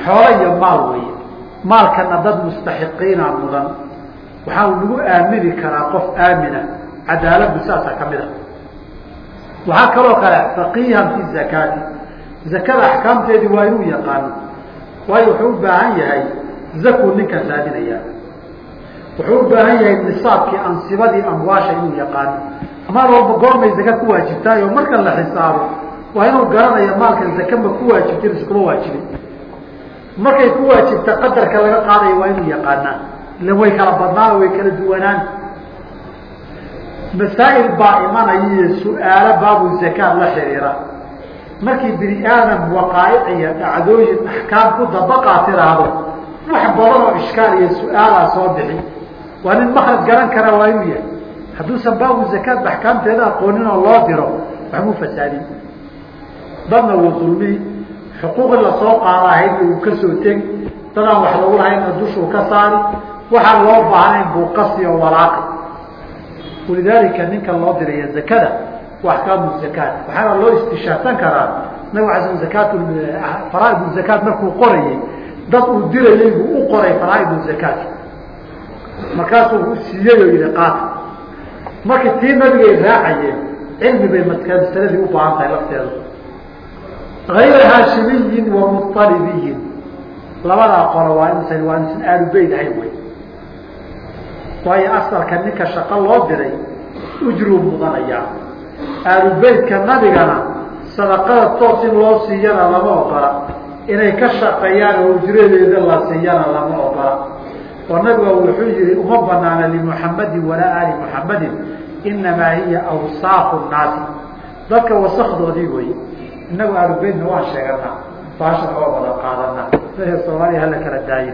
xoolo iyo maal wey maalkana dad mustaxiqiina mudan waxaa lagu aamini karaa qof aamina cadaaladu saasaa ka mid a waxaa kaloo kale faqiihan fi zakaati zakada axkaamteedii waa inuu yaqaano waayo wuxuu u baahan yahay zakuu ninkan raadinaya wuxuu u baahan yahay nisaabkii ansibadii maal walba goormay zaka ku waajibtaay marka la xisaabo waa inuu garanaya maalkan zaka ma ku waajibta iskuma waajibin. Markay ku waajibta qadarka laga qaadayo waa inuu yaqaanaa. Ila way kala badnaan way kala duwanaan. Masaa'il baa imanaya iyo su'aalo baabu zakaad la xiriira. Markii bini aadam waqaa'ic iyo dhacdooyin axkaam ku dabaqaa tiraahdo wax badan oo ishkaal iyo su'aalaa soo bixi. Waa nin makraj garan kara waa inuu yahay hadduusan baabu zakaad axkaamteeda aqoonin oo loo diro waxbuu fasaadin. Dadna wuu dulmi xuquuqi la soo qaada ahaydna uu ka soo tegi dadaan wax lagu lahaynna dushuu ka saari. Waxaan loo baahnayn buu qasi oo walaaqi walidaalika ninka loo diraya zakada wa axkaamu zakaat waxaana loo istishaadsan karaa. Nabig ala sl zakaat faraaid zakaat markuu qorayay dad uu dirayay buu u qoray faraaid zakaat markaasuu siiyey oo yihi qaata markii tii nabigay raacayeen cilmi bay masaladii u baahan tahay lafteedu ayra haashimiyin wa mualibiyin labadaa qolo waa insan waa insan aalubeyt ahayn wey. Waayo asalka ninka shaqo loo diray ujruu mudanayaa aalubeytka nabigana sadaqada toos in loo siiyana lama ogola. Inay ka shaqeeyaan oo ujradeeda la siiyana lama ogola oo nabiga wuxuu yihi uma banaana limuxamadin walaa ali muxamadin inamaa hiya awsaafu naasi dadka wasakdoodii wey inagu aalubeytna waan sheeganaa baashan oo wada qaadanaa. Dadka soomaaliya hala kala daaye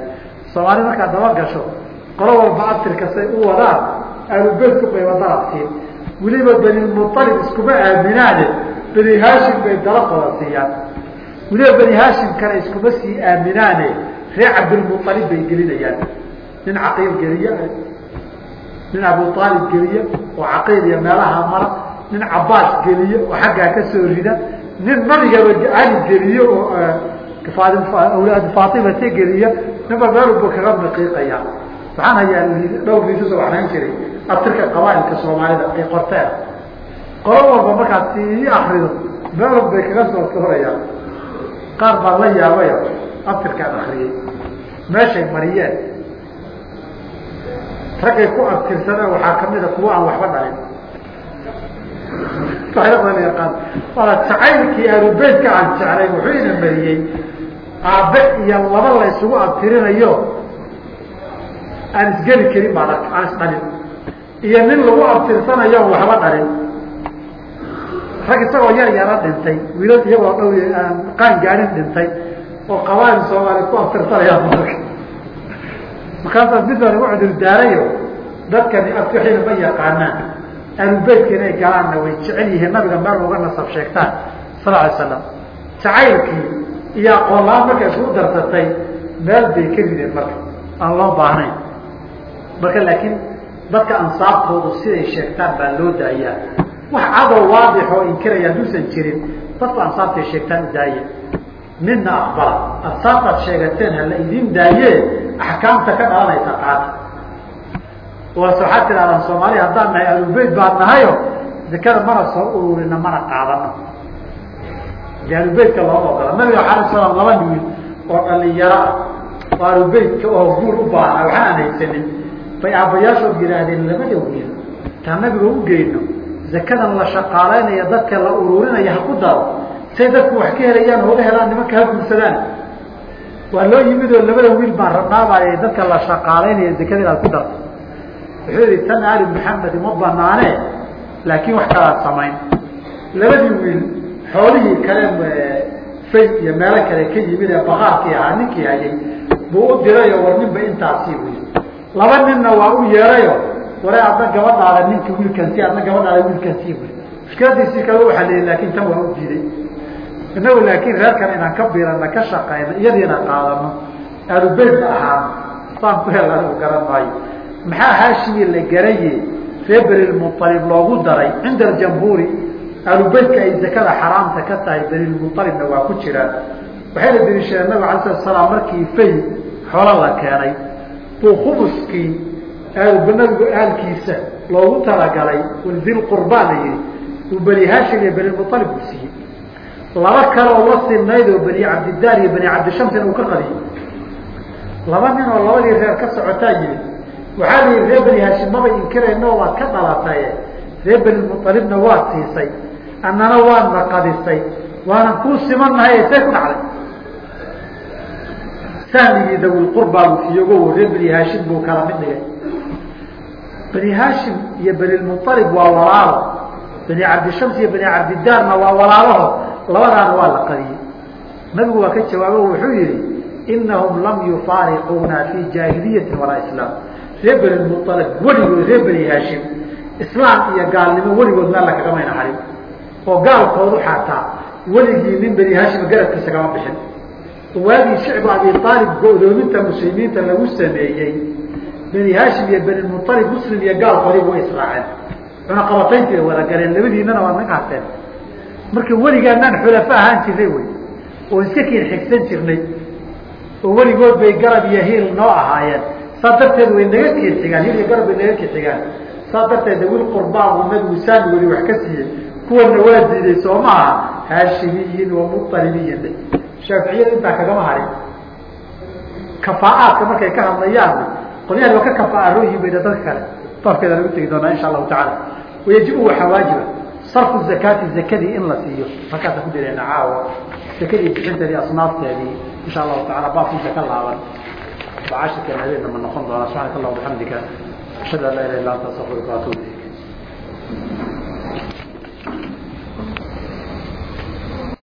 soomaali markaad daba gasho qolo walba abtirka say u wadaan aalubeyt ku qayba darabtiin weliba benilmualib iskuma aaminaane beni haashim bay dalaqooda siiyaan. Weliba beni haashimkana iskuma sii aaminaane reer cabdilmualib bay gelinayaan nin caqiil geliye nin abu aalib geliye oo caqiil iyo meelaha mara nin cabaas geliye oo xaggaa ka soo rida nin nabigaba cali geliye oo awlaad faatimata geliya ninba meelba kaga maqiiqaya waxaan hayaa dhowr liisus waxnayn jiray abtirka qabaailka soomaalida ay qorteen. Qolo walba markaad sii akrido meel bay kaga soo soorayaan qaar baan la yaabaya abtirkaan akriyey meeshay mariyeen raggay ku abtirsadeen waxaa kamida kuwa aan waxba dhalin. Jacaylkii aalubeytka aan jeclay wuxuu ina mariyey aabe iyo laba la isugu abtirinayo aan isgeli karin baa aan isdhalin. Iyo nin lagu abtirsanayo waxba dhalin. Rag isagoo yar yara dhintay wiilal iyagoo dhow aan qaan gaadhin dhintay oo qabaail soomaali ku abtirsanayaan markaasaas mid baa lagu cudur daarayo dadkani afkaxina ma yaqaanaan. Aalubeytka inay galaanna way jecel yihiin nabiga meel uga nasab sheegtaan sal alay slam jacaylkii iyo aqoonla-aan markay isuu darsatay meel bay ka rideen marka aan loo baahnayn. Marka laakiin dadka ansaabtoodu siday sheegtaan baa loo daayaa. Wax cadow waadix oo inkiraya hadduusan jirin dadku ansaabtay sheegtaan daaya midna aqbala ansaabtaad sheegateen hala idin daayee axkaamta ka dhalanaysa qaata waas waxaad tidhahdaan soomaaliya haddaan nahay alubeyt baan nahayo zakada mana soo ururina mana qaadano. De alubeytka looma ogola nabiga ala slam laba wiil oo dhalinyaro ah. Oo alubeytka oo guur u baahna waxaan aan haysanin bay aabbayaashood yidhaahdeen labada wiil taa nabiga u geyno zakadan la shaqaalaynaya dadka la ururinaya ha ku daro say dadku wax ka helayaan oga helaan nimanka ha guursadaan. Waa loo yimid oo labada wiil baan rabnaabaay dadka la shaqaalaynaya zakada inaad ku darto wuxuu yihi tan ali maxamed ma banaane laakiin wax kalaad samayn. Labadii wiil xoolihii kale fay iyo meelo kale ka yimid ee bakaarkii ahaa ninkii hayay buu u dirayo war ninba intaasii wiil laba ninna waa u yeerayo ware adna gabadhaada ninka wiilkan si adna gabadhaada wiilkan sii wiil mushkiladiisii kale waxaa leeyi laakin tan waa u diiday inagu laakiin reerkan inaan ka biirana ka shaqayno iyadiina qaadano aalubeytka ahaano saan ku hel anigu garan maayo. Maxaa haashimi la garaye reer benilmualib loogu daray. Cinda aljamhuuri aalubeytka ay zakada xaraamta ka tahay benilmualibna waa ku jiraan waxayna dariishadeen nabig ala slat slaam markii fay xoola la keenay. Buu khumuskii nabigu aalkiisa loogu talagalay dilqurbaa la yihi uu beni haashim iyo benilmualib uu siiyey laba kale oo la sinayd oo beni cabdidaar iyo beni cabdishamsina uu ka qadiyey laba nin oo labadii reer ka socotaa yimid waxaa la yihi reer beni haashim mabay inkirayno waad ka dhalataye reer benilmualibna waad siisay annana waadna qadisay. Waanan kuu simannahay see ku dhacday. Sahmigii dawilqurbaa uu siiyogo reer beni haashim buu kala mid dhigay. Beni haashim iyo benilmualib waa walaalo. Beni cabdishams iyo beni cabdidaarna waa walaalaho labadaana waa la qadiyey nabigu waa ka jawaabo wuxuu yihi inahum lam yufaariquuna fi jaahiliyati walaa islaam. Reer benilmualib weligood reer beni haashim islaam iyo gaalnimo weligood meel lakagamay naxarin oo gaalkoodu xataa weligii nin beni hashima garabkiisa kama bixin. Waagii shicbu abi aalib go-doominta muslimiinta lagu sameeyey beni hashim iyo beni mualib muslim iyo gaal way israaceen. Cunaqabatayntii wada galeen labadiinana waa harteen marka weligaanaan xulafa ahaan jirnay wey oo iska kiin xigsan jirnay oo weligood bay garab iyo hiil noo ahaayeen. Saa darteed way naga kiin hiil iyo garab bay naga kiin saa darteed wil qurbaan uu nabigu saami weli wax ka siiyey. Kuwana waa diiday soo maaha haashimiyin wa mualibiyin shaaficiyada intaa kagama harin. Kafaaadka markay ka hadlayaanna qolyahan waa ka kafaarooyihin bay dadka kale. Baabkeeda lagu tegi doonaa insha allahu tacaala. Wayajibu waxaa waajiba sarfu zakaati zakadii in la siiyo. Markaasa ku dareena caawa zakadii bixinteedii asnaafteedii insha allahu taala baabkii zaka laaban. Bacashirkan habeenna ma noqon doona subxaanaka allah bixamdika ashhadu an laa ilaha illa anta astafiruka waatubu ilayk.